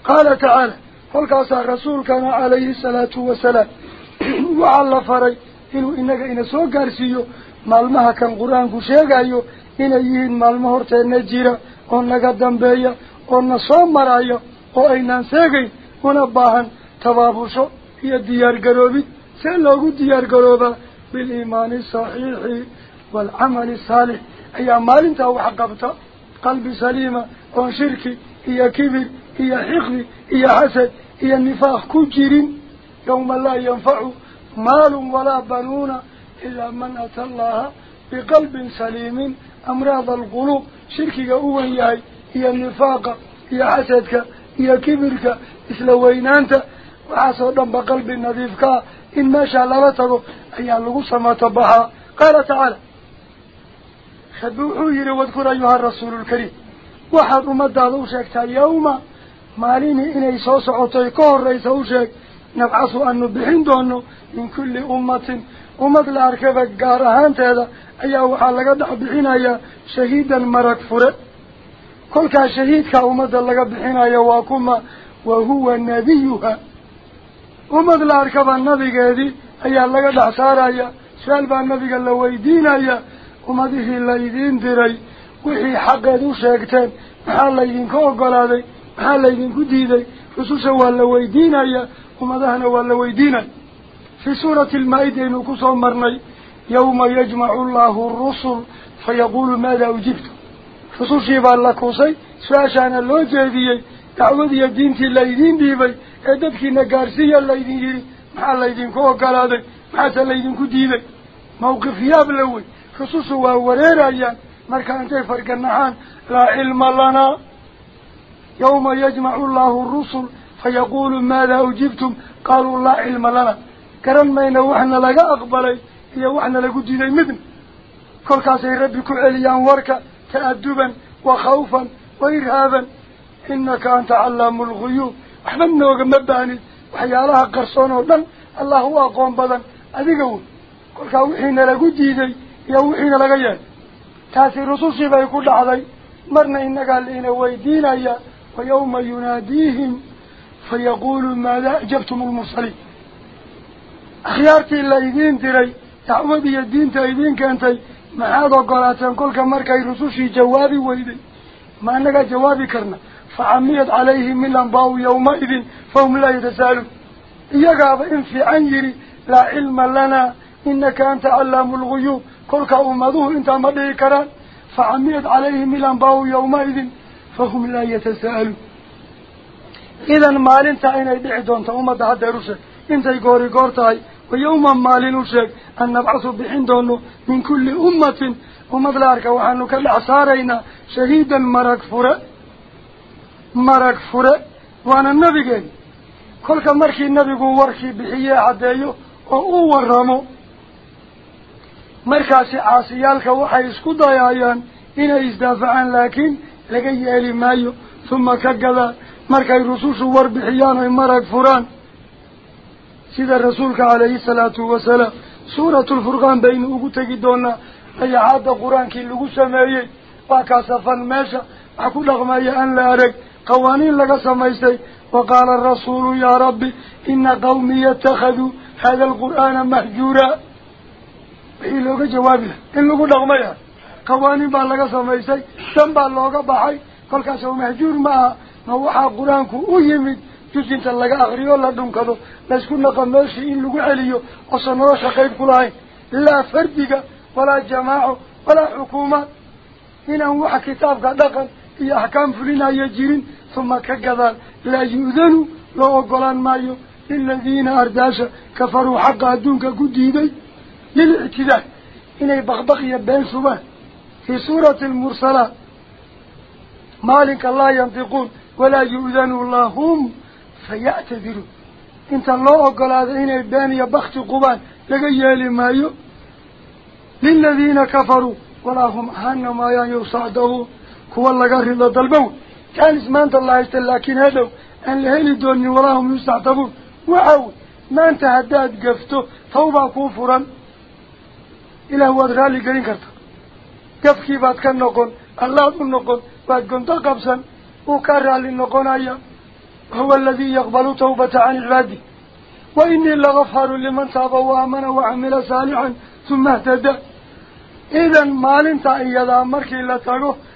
قال تعالى قل كاسا رسول كان عليه الصلاة والسلام. *clears throat* وعلى فري إنه إنك إن سوى قارسيو مالمها كان قرآن كشيغايو إن يهين مالمه هرتين جيرا ونقا دنبايا ونصوم مرايا وإنان سيغي ونباهن تبابوشو هي ديار قروبي سيلوغو ديار قروبا بالإيمان الصحيح والعمل الصالح. أي مال أنت هو حقبتا قلب سليمة وشركي هي كبر هي حقد هي حسد هي النفاق. كجيرين يوم لا ينفع مال ولا بنون إلا من أتى الله بقلب سليم. أمراض القلوب شركك أوهي هي النفاق هي حسدك هي كبرك. إسلوين وعصو دم قلب النظيف كا إن ما شاء الله تقو أيها اللقصة ما تبها. قال تعالى خبوحوا يري واذكر أيها الرسول الكريم. وحضوا مدالوشك تاليوم ماليني إني سوسع طيقور ريسوشك نبعصوا أنه دونه من كل أمة. أمد الأركبة قارهان تهذا أي وحالك لقد بحين أيها شهيدا مرك فرق كل كان شهيد كأمد اللقب حين يواكما وهو نبيها. Ummad la arkaba nabigeedii ayaa laga dhex saaraya su-aal baa nabiga la weydiinaya ummadihii laydiin diray wixii xaqeed u sheegteen maxaa laydinka ogolaaday maxaa laydinku diiday rususha waa la weydiinaya ummadahana waa la weydiinaya fii suurati almaa-ida aynu kusoo marnay yawma yajmacu allahu rusul fayaquulu maada ujibtu rusushii baa la kusay su-aashaana loo jeediyey dacwadiiyo diintii laydiin dhiibay yidhi maxaa laydinku ogolaaday maxaase laydinku diiday mawqif yaab la wey rusushu waa wareerayaan marka intay farganaxaan laa cilma lanaa yawma yajmacu allahu rusul fayaquulu maada ujibtum qaaluu laa cilma lana garan mayna waxna laga aqbalay iyo waxna lagu diiday midna kolkaasay rabbi ku celiyaan warka ta'aduban wa khawfan wa irhaaban inaka anta callaamu lguyuub qarsoon oo dhan allah u aqoon badan adiga wey kolkaa wixiina lagu diiday iyo wixiina laga yeelay taasi rusushii bay ku dhacday marna innagaa laina weydiinaya wa yawma yunaadiihim fayaquulu maada ajabtum lmursaliin akhyaartii la idiin diray dacwad iyo diinta idiin keentay maxaad ogolaateen kolka markay rusushii jawaabi weyday ma annagaa jawaabi karna فعميت عليهم من لنباو يومئذ فهم لا يتسالوا إيقا إن في عنجري لا علم لنا إنك أنت علام الغيوب. كلك أمضوه إنت مديكران فعميت عليهم من لنباو يومئذ فهم لا يتسالوا إذن ما انت عين يبعدون تأمد حد رسك إنت يقوري قورتاي ويوما مال نرسك أن نبعث بحندون من كل أمة. ومدلارك وحنك العصارين شهيدا مرك فرأ marag fure marag fure waana nabigeeni kolka markii nabigu warkii bixiyee caddeeyo oo u waramo markaasi caasiyaalka waxay isku dayayaan inay isdaafacaan laakiin laga yeeli maayo huma ka gadaan markay rusushu warbixiyaan oy marag furaan sida rasuulka calayhi salaatu wasalaam suuratulfurqaan baynu ugu tegi doonaa dayacaadda qur-aankii lagu sameeyey waa kaasafan meesha wax ku dhaqmaya aan la arag laga samaystay wa qaala arasuulu yaa rabbi ina qawmii ittakhaduu hada alqur'aana mahjuura wixii looga jawaabi laha in lagu dhaqmaya qawaaniin baa laga samaystay dan baa looga baxay kolkaas oo mahjuur ma aha ma waxaa qur-aanku u yimid jus inta laga akriyo la dhunkado laysku naqa meeshii in lagu celiyo oosan nolosha qayb ku lahayn laa يحكم فلنا يجيرين ثم كقذال لا يؤذنوا لو أقلان مايو للذين أرداشا كفروا حقا دونك قديدي للإعتدال إنه بغبغي بين سبان في سورة المرسلة مالك الله ينطقون ولا يؤذنوا اللهم فيأتذروا إنت الله أقل هذا إنه بين يبغت قبان لقيا لمايو للذين كفروا ولا هم حنما ينصعدهوا يعني kuwa laga rido dalbow كان اسمان الله يستل لكن هذا أن لهلي دوني وراهم يستعطبون. وعاود ما أنت هداد قفته توبة كفرا إلى هو أدغالي قرين كرتا قفكي بات كان نقول الله نقول بات كنت قبسا. وكرر للنقول أيام هو الذي يقبل توبة عن عباده وإني لغفر لمن تاب وآمن وعمل صالحا ثم اهتدى. إذا ما لنت إيضا مركي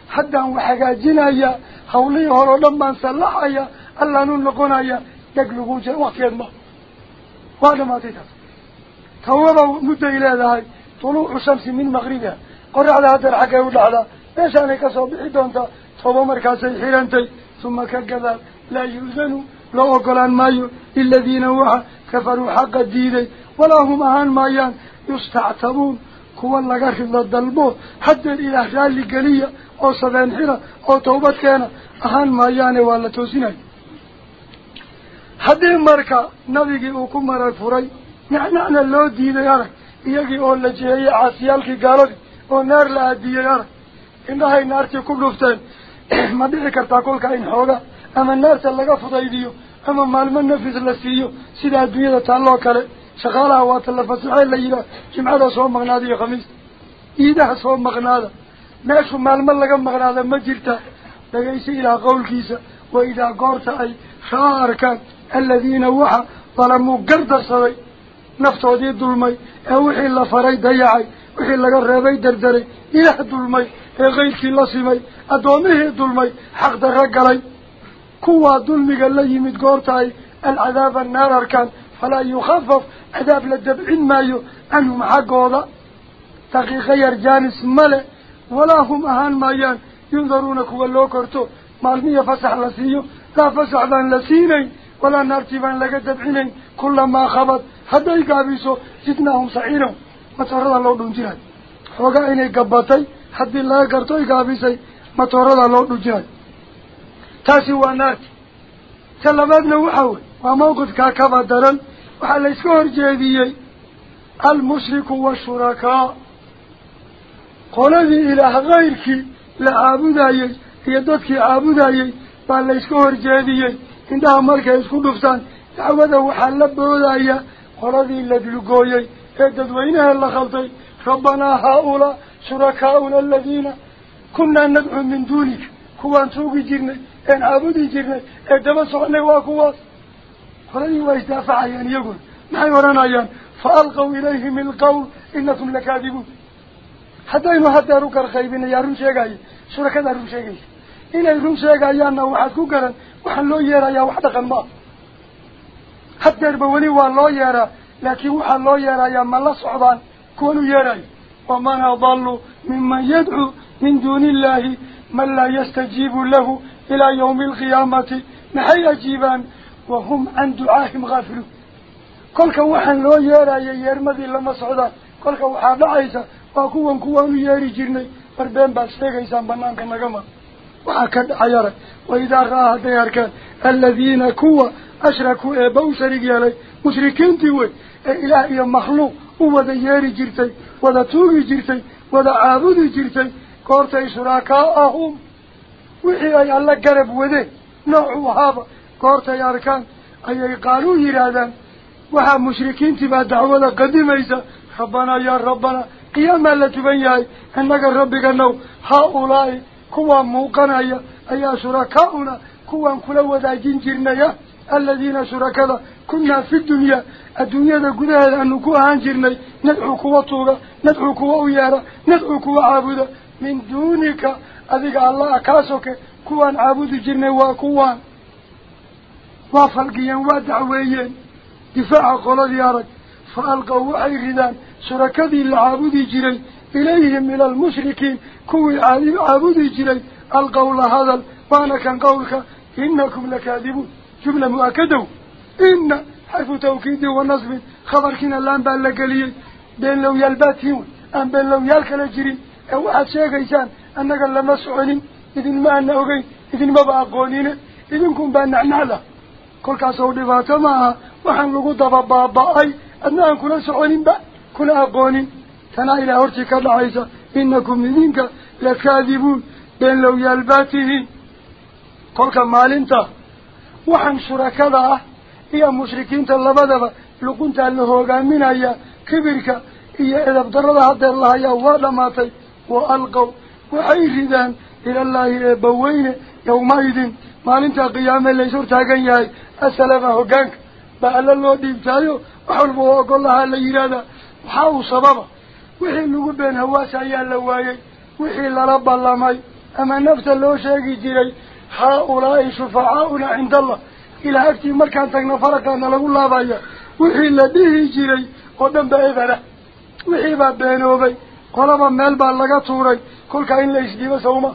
حتى وحقاجنا hawlihii hore oo dhan baan sallaxaya allaanu noqonaya dheg lagu jira waktigeed ma waa dhamaatay taas tawaba mudday leedahay tuluucu shamsi min maqribiha qoraxda hadeer xaggay u dhacdaa meeshaanay kasoo bixi doontaa toba markaasay xirantay uma ka gadaal laa yu'danu loo ogolaan maayo liladiina waxa kafaruu xaqa diiday walaa hum ahaan maayaan yustactabuun kuwa laga ridla dalbo haddeer ilaah raalli geliya oo tawbad keena ahaan maayaane waa la toosinaya haddii marka nabigii uu ku maray furay nacnacna loo diiday arag iyagii oo la jiheeyey caasiyaalkii gaaladii oo naar la aadiyey arag indhahay naartii ku dhufteen ma dhici kartaa kolka in xooga ama naarta laga fudaydiyo ama maalmo nafis la siiyo sida adduunyada taalloo kale shaqaalaha waata la fasaxee la yidhaah jimcada soo maqnaada iyo khamiista iidaha soo maqnaada maqnaada ma jirta dhagaysi ilaah qowlkiisa wa idaa goorta ay raa arkaan aladiina waxa dalamuu gardarsaday naftoodii dulmay ee wixii la faray dayacay wixii laga reebay derderay ilaah dulmay ee kayrkii la simay addoomihii dulmay xaq darro galay kuwaa dulmiga la yimid goorta ay alcadaaba naar arkaan falaa yukhafaf cadaab la dabcin maayo canhum xaggooda daqiiqo yar jaanis male ولا هم أهان مايان. ينظرونك واللوكرتو مالمية فسح لسيو. لا فسح ذان لسيني. ولا نرتبان لك دبعيني كلما خبط حتى يقابيسو جدناهم سعينو. ما تورد الله دونجيان حوقا إني قباتي. حد الله قرتو يقابيسي ما تورد الله دونجيان تاسي وانات سلباتنا وحاول وموقف كاكبات دارن وحال اسكور جيدي المشرك والشركاء. Ilaah kayrkii la caabudayey iyo dadkii caabudayey baa la iska horjeediyey indhaha markay isku dhuftaan dacwada waxaa la boodaya qoladii la dulgooyey ee dadweynaha la khalday rabbanaa haa-ulaa shurakaa'una aladiina kunaa nadcuu min duunika kuwaan tuugi jirnay een caabudi jirnay ee daba soconay waa kuwaas qoladii waa isdaafacayaan iyaguna maxay odhanayaan fa alqaw ilayhim ilqawl inakum lakaadibuun حتى إنه حتى روكر خيبين يارون شيئا شركة دارون شيئا إن يارون شيئا يانا وحد كوكرا وحلو يرى يا وحد غنبا حتى ربولي والله يرى لكن وحلو يرى يا ملا صعبان كونوا يرى ومن أضل ممن يدعو من دون الله من لا يستجيب له إلى يوم القيامة نحي أجيبان وهم عن دعاهم غافلوا كلك وحلو يرى يا يرمضي لما صعبان كلك وحلو عيسى وكوان كوان ياري جيرني فربين باستيغي سنبنان كنغما وحكاد عيارة وإذا راها ديارك الذين كوا أشركوا بوشريك يالي مشركين تيوي إلهي مخلوق هو ذا ياري جيرتي وذا توغي جيرتي وذا عابودي جيرتي قرتي شراكاءهم وحي أي الله قرب وذي نوعو هابا قرتي أركان أي قالوا يرادا وحا مشركين تبا دعوة قديمة ربنا يا ربنا قيامة لتبين ياي أنك ربك أنه هؤلاء كوان موقنا يا أي شركاؤنا كوان كلوا ذا جنجرنا يا الذين شركا كنا في الدنيا. الدنيا ذا قدها لأنه كوا هانجرنا ندعو كوا ندعو كوا ندعو كوا من دونك أذيك الله أكاسوك. كوا عابد جرنا وكوا. وفلقيا ودعويا. دفاع قول ديارك فألقوا وعي غدان. شركذي العابدي جري إليهم من المشركين كوي العابدي جري القول هذا فأنا كان قولك إنكم لكاذبون. جملة مؤكدة. إن حيث توكيد ونظم خبر كنا الآن بألقالي بين لو يلباتهم أم بين لو يلكل جري أو أحد شيخيسان أنك لما سعلم إذن ما أنه غي إذن ما بأقولين إذن كن بأن نعلا كل كاسو دفاتما وحن لغو دفا بابا أي أنه أنكنا سعلم بأ. Kula soconinba kuna aqoonin tanaa ilaa hortii ka dhacaysa inakum idinka lakaadibuun beenlowyaal baa tihiin كل مالنتا وحن شركة هي مشركين تلبدبا لقنت له قامين هي كبرك هي إذا بدرد هذا الله يا ولا ماتي وألقوا وحيفدان إلى الله بوين يومئذ qiyaame layshor taagan yahay assalama hoggaanka baa alla loo dhiibtaayo wax walba oo ogol lahaa la yidhaahdaa wixii lagu been hawaasa ayaa la waayey wixii lala ballamay ama nafta loo sheegi jiray haa-ulaa'i shufacaauna cinda allah ilaa agtii markaan tagna faraqaana lagu laabaya wixii la dhihi jiray oo dhan baa ebera wixii baa beenoobay qolaba meel baa laga tuuray kolkaa in la isdhiibo sawma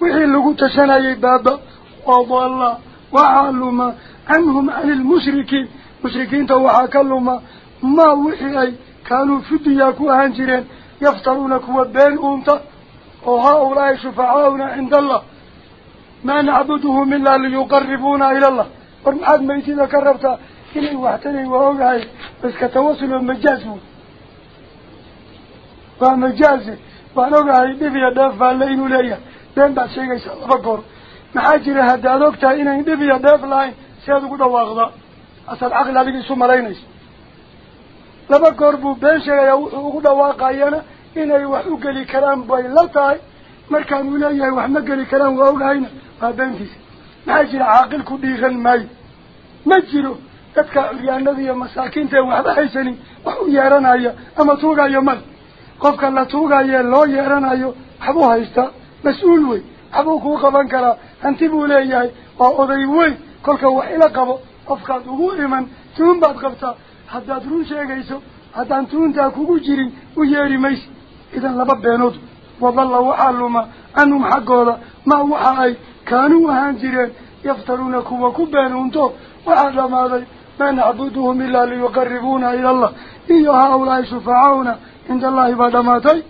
wixii lagu tashanayay baaba وضل وعلم عنهم عن المشركين مشركين توحا كلما ما وحي كانوا في الدنيا كوهانجرين يفترون كوا بين أمتا وهؤلاء شفعاؤنا عند الله. ما نعبدهم إلا ليقربونا إلى الله. ورمحاد ميتين كربتا إلي واحتني وهوغاي بس كتوصل المجاز ومجاز وهوغاي بفيا دافع لإنو ليا بين بعد شيء يسأل فقر maxaa jira haddaad og tahay inayn dhib iyo dheef lahayn seed ugu dhawaaqda asaad caqli adiga isu malaynayso wax u geli karaan bay la tahay markaanuu leeyahay wax ma geli karaan waa ogahayna waa beentiisa maxaa jira caaqil ku dhiiran maayo ma jiro dadka curyaanada iyo masaakiinta ee waxba haysanin wax u yeeranaya ama tuugayo male qofka la tuugayee loo yeeranayo waxbuu haystaa mas-uul wey waxbuu kuu qaban karaa hanti buu leeyahay waa oday weyn kolka wax ila qabo qofkaad ugu iman tuun baad qabtaa حتى تروش أجيسو حتى أنتون تأكو جيرين ويهري ميس إذا لباب بينود وظل وحلما أنهم حقوا ما وحاي كانوا وهانجرين يفترونكو وكو بينونتو وعلى ماذا من عبدهم إلا ليقربونا إلى الله إيها هؤلاء شفعونا عند الله بعد ماتي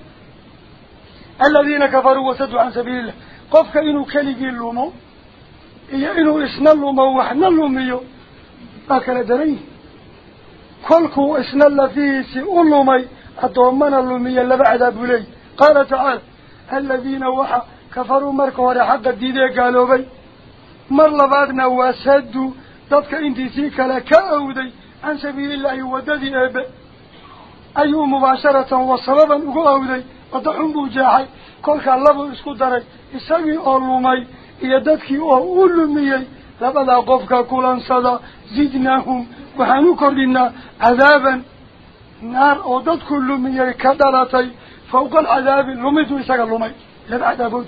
الذين كفروا وسدوا عن سبيل الله قفك إنو كليقين لهم إيه إنو إسنا لهم وحنا أكل دريه buu leeyahy qaala tacaala aladiina waxa kafaruu marka hore xaqa diidee gaaloobay mar labaadna wasaduu dadka intiisii kale ka awday can sabiilillaahi waddadii eebe ayuu mubaasharatan wa sababan ugu awday wadda xun buu jeexay kolkaa labuu isku daray isagii oo lumay iyo dadkii oo u lumiyey labadaa qofka kulansada zidnaahum waxaan u kordhinaa cadaaban naar oo dadku lumiyey ka dhalatay fawqa alcadaabi lumiduu isaga lumay laba cadaabood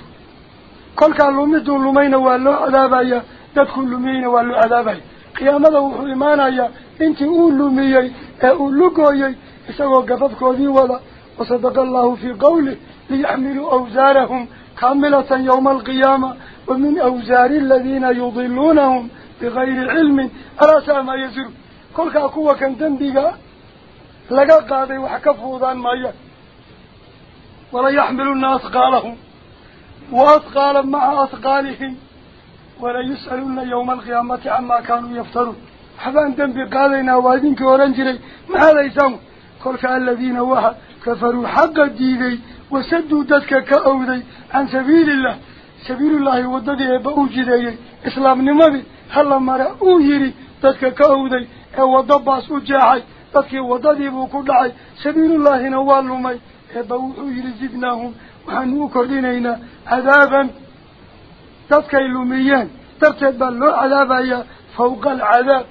kolkaa lumiduu lumayna waa loo cadaabaya dadku lumiyeyna waa loo cadaabaya qiyaamada wuxuu imaanayaa intii uu lumiyey ee uu lugooyey isagoo gababkoodii wada wasadaqa allahu fii qawlih liyaxmiluu awsaarahum كاملة يوم القيامة ومن أوزار الذين يضلونهم بغير علم. ألا ساما يزر كل كاكوة كان تنبيغا لقا قاضي وحكفوا ذان مايا. ولا يحملون أثقالهم وأثقالا مع أثقالهم. ولا يسألون يوم القيامة عما كانوا يفترون. حبان تنبي قاضينا وادينك ورنجري ما هذا يسمى كل الذين وحا كفروا حق وسدوا دتك كأودي عن سبيل الله. سبيل الله وددي بأوجدي. إسلام نمبي هلا مرة أوهري دتك كأودي أو ضباس أجاحي دتك وددي بكدعي سبيل الله نوال مي بأوهري زدناهم. وحنو كردينينا عذابا. دتك اللوميان ترتب له عذابا فوق العذاب.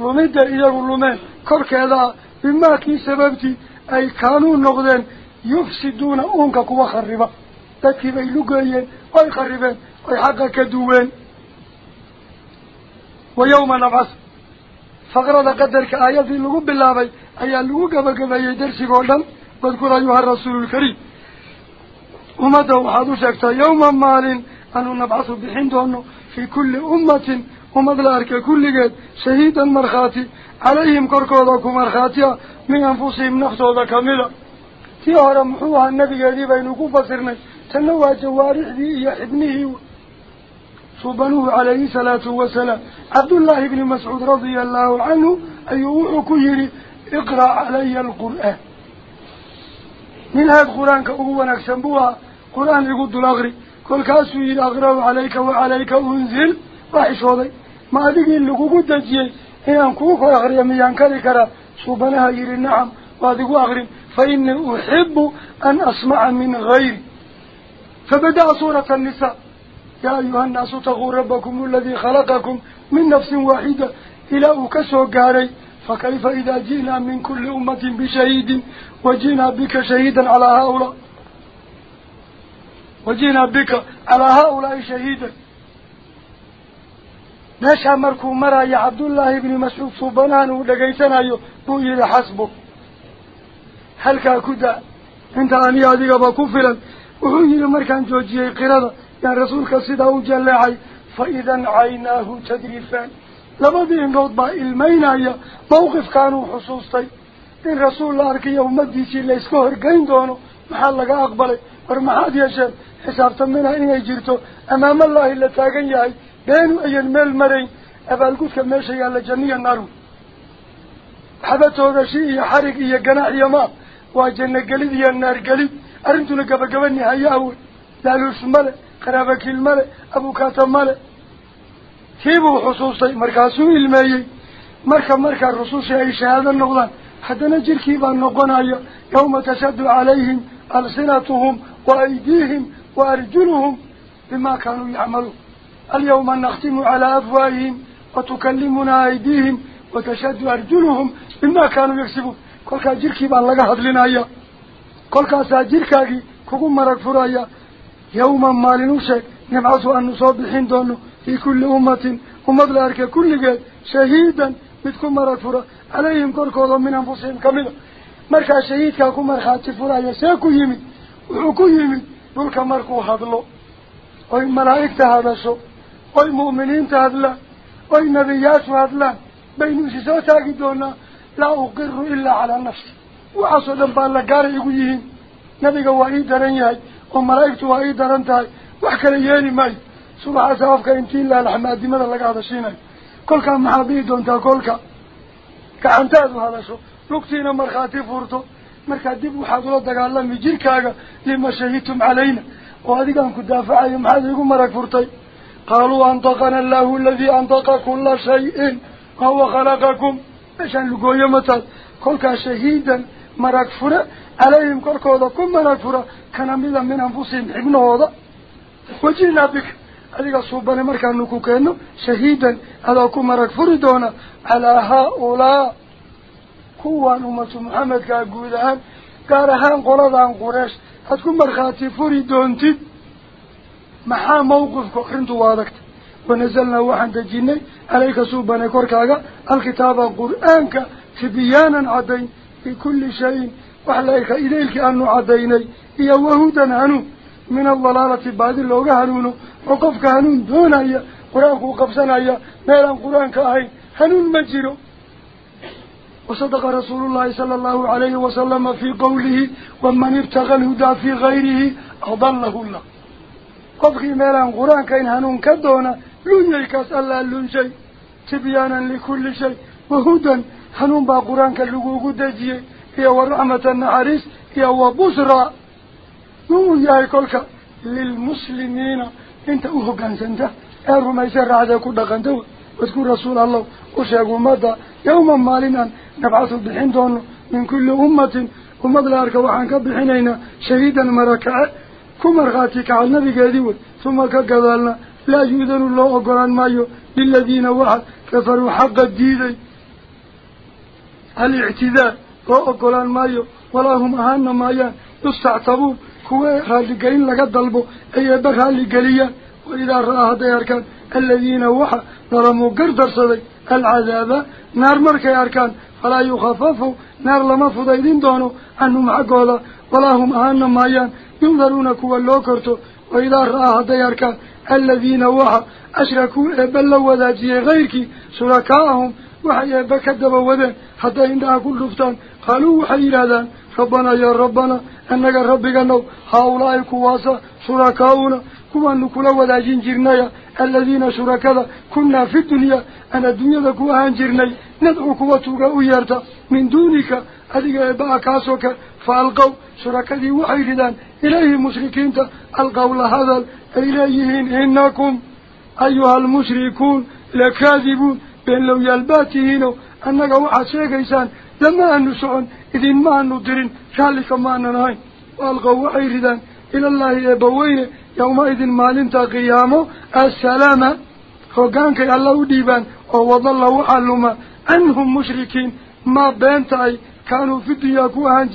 ومد إلى اللومان كرك هذا بما يفسدون أونك كوا خربا. تكي بي لقايين أي خربين أي حقا كدوين ويوم نبعث. فقرة قدرك آيات اللقب بالله. أي اللقب قبا يدرسي قولن واذكر أيها الرسول الكريم. ومدى وحادو شكتا. يوما مال أنه نبعث بحين في كل أمة. ومدى الأرك كل قد. شهيدا مرخاتي. عليهم كركوضا مرخاتيا. من أنفسهم نفسوضا كاملة. Ku fasirnay tanna waa jawaarixdii iyo xibnihii subanuhu calayhi salaatu wasalaam cabdullaahi ibni mascuud radia allahu canhu ayuu wuxuu ku yidhi iqra' calaya alqur'aan nin aada qur-aanka ugu wanaagsan buu ahaa qur-aan igu dul akri كل كاسو يلغروا عليك وعليك أنزل وحشوضي ما أدقي اللي قد جي إن أنكوك وأغري ميان كذكرا صوبناها يري نعم وأدقوا أغري فإني أحب أن أسمع من غيري فبدأ سورة النساء. يا أيها الناس تغوا ربكم الذي خلقكم من نفس واحدة إلى أكسو قاري. فكيف إذا جئنا من كل أمة بشهيد؟ وجينا بك شهيدا على هؤلاء. وجينا بك على هؤلاء شهيدا. meeshaa markuu maraayo cabdullaahi ibni mascuud suubanahan uu dhegaysanayo buu yidhi xasbu هل كاكودا انت عني هذه بكفلا وهي المركان جوجيه قرادة يا رسول كسيدا وجلعي فإذا عيناه تدريفان لما دي انقوض با المينا موقف كانوا حصوصتي إن رسول الله أركي يوم مديسي اللي اسكوهر قين دونه محال لقا أقبلي ورمحاد يشير حساب تمنا إنه يجيرتو أمام الله إلا تاقن ياهي بينو أيان ميل مرين أبال قد كميشي على جميع النار حبته هذا شيء يحرق إيا قناع يماط وجنة قليد يا النار قليد أرنتو لقب قبني هيا أول. لالو اسمال قرابك المال أبو كاتم مال كيبو حصوصي مركاسو إلمي مركا مركا الرصوصي أي شهادة النغضة حتى نجر كيبا النغضان يوم تشد عليهم ألسنتهم وأيديهم وأرجلهم بما كانوا يعملون. اليوم نختم على أفواههم وتكلمنا أيديهم وتشد أرجلهم بما كانوا يكسبون. كل كاجركي بان لغا هدلنا يا كل كاساجركاكي كوكو مرق فرايا يوما مالنوشك نبعث أن نصبحين دونه في كل أمة أمد لأرك كل جيد شهيدا متكم مرق فرا عليهم كركوضا من أنفسهم كاملا مركا شهيد كاكو مرخات فرايا سيكو يمي وحكو يمي دولك مركو هدلو وي ملائكة هذا سو oy mu'miniinta hadlaan oy nebiyaashu hadlaan baynu isi soo taagi doonaa la gaaray igu yihiin nabiga waa ii daran yahay oo malaa'igtu waa ii daran tahay wax kale yeeli maayo subaxaasa afka intii laalaxmaadimada laga hadashiinayo kolkaa maxaad dhihi doontaa kolka gacantaadu hadasho lugtiina markhaati furto markaa dib waxaad ula dagaalami jirkaaga lima shahidtum calayna oo adigaan ku daafacayo maxaad iigu marag furtay قالوا أنطقنا الله الذي أنطق كل شيء عشان لقوية مثل كل شهيدا مرق فرع عليهم كل كوضا كم مرق فرع كان ميدا من أنفسهم ابن هذا وجينا بك هذه صوبنا مركا نكو كأنه شهيدا هذا كم مرق فردونا على هؤلاء كوان أمة محمد كأقودان قارهان قرضان قريش هتكون مرخاتي فردون تد maxaa mawqifku arrintu waa adagta ونزلنا واحد جيني عليك سوبان كورك هذا الكتاب القرآن كتبيانا عدين في كل شيء وحليك إليك أنه عديني إيا وهودا عنه من الضلالة بعد اللوغة هنونه وقفك هنون دون أي قرآنك وقفسنا أي ميلان قرآنك أي هنون مجره وصدق رسول الله صلى الله عليه وسلم في قوله ومن ابتغى الهدى في غيره أضله الله. قفك ميلان قرآن إن هنون كدونه lagugu dejiyey iyo wa raxmata naxariis iyo wa busraa yuu yahay kolka lilmuslimiina inta u hoggaansanta ee rumaysa raacdee ku dhaqanta wey wadku rasuul allow u sheeg ummadda yawma maalin aan nabcadu bixin doono min kulli ummatin ummad la arka waxaan ka bixinaynaa shahiidan marakace ku markhaati kacal nabigeedii wey uma ka gadaalna لا يجدون الله أقران مايو للذين واحد كفروا حق الدين. الاعتداء لو أقران مايو ولا هم أهان مايان يستعطبوا كوي خالقين لك الضلبو أي بك خالقليا وإذا رأى ديركان الذين واحد نرموا قردر صدي. العذاب نار مركا ياركان. فلا يخففوا. نار لما فضايدين دونو. أنهم حقوا ولا هم أهان مايان ينظرون كوي لو كرتو. وإذا رأى ديركان الذين وحا أشركوا إبلا وذاتي غيرك شركاءهم وحي إبا كدبا وذن حتى عندها كل رفتان قالوا وحي هذا ربنا يا ربنا أنك ربك نو هؤلاء كواسا شركاؤنا. كوا نكولا وذاجين جرنايا الذين شركا كنا في الدنيا أنا الدنيا كوا هنجرناي ندعو كواتوك ويارتا من دونك أذيك إبا كاسوك فألقوا. شركدي وحيدان إليه مشركين القول إليهن إنكم أيها المشركون لكاذبون بين لو يلباتهين أنك وحد شيكيسان لما أنه سعون إذن ما أنه درين كالك ما أنه نهين وألقوا وحيردا إلى الله يبويه يومئذ مالنتا قيامه السلامة فقانك الله ديبان ووضل وحلما أنهم مشركين ما بينتعي كانوا في الدنيا كوهان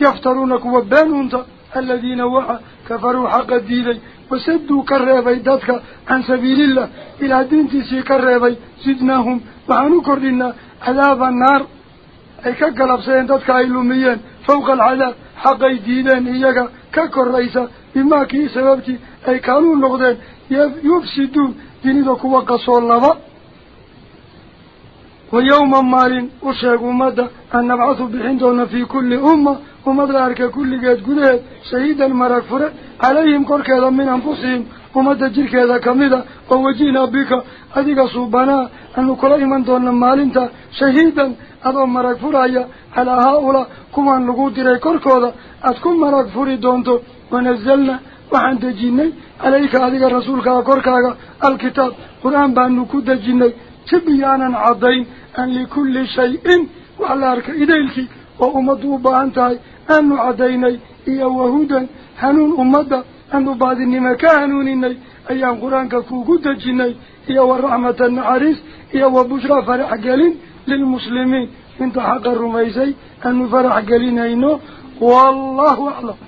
يفترونك وبينهم الذين وحا كفروا حق الديني وسدوا كريبي دادك عن سبيل الله. إلى دين تسي كريبي سدناهم وعنو كردنا عذاب النار. أي كقلب سين دادك إلوميين فوق العذاب. حق دينين إياك. ككر رئيسا بما كي سببتي. أي كانوا نغدين يفسدون. ديني وقصوا الله. ويوما مال أشهق أن في كل قد قدهد شهيدا مركفرة عليهم قرك هذا من أنفسهم ومدى جرك هذا كمدا ووجينا بك أذيك صوبنا أن كل إيمان دون مال انت شهيدا هذا مركفرة على هؤلاء. كما نقود رأي قرك هذا. أتكون مركفرة دونتو. ونزلنا وعند جيني. عليك أذيك رسولك قرك الكتاب. قرآن بأن نكود جيني. تبيانا عضين. أن لكل شيء. وعلى أرك إذيلك أن عضيني إيا وهودا هنون أمدا أن بعض النما كهنونيني أيام قرآنك كوكودا جيني إيا والرحمة النعريس إيا وبشرى فرح قلين للمسلمين. إنت حق الرميسي أن فرح قلين والله أعلم.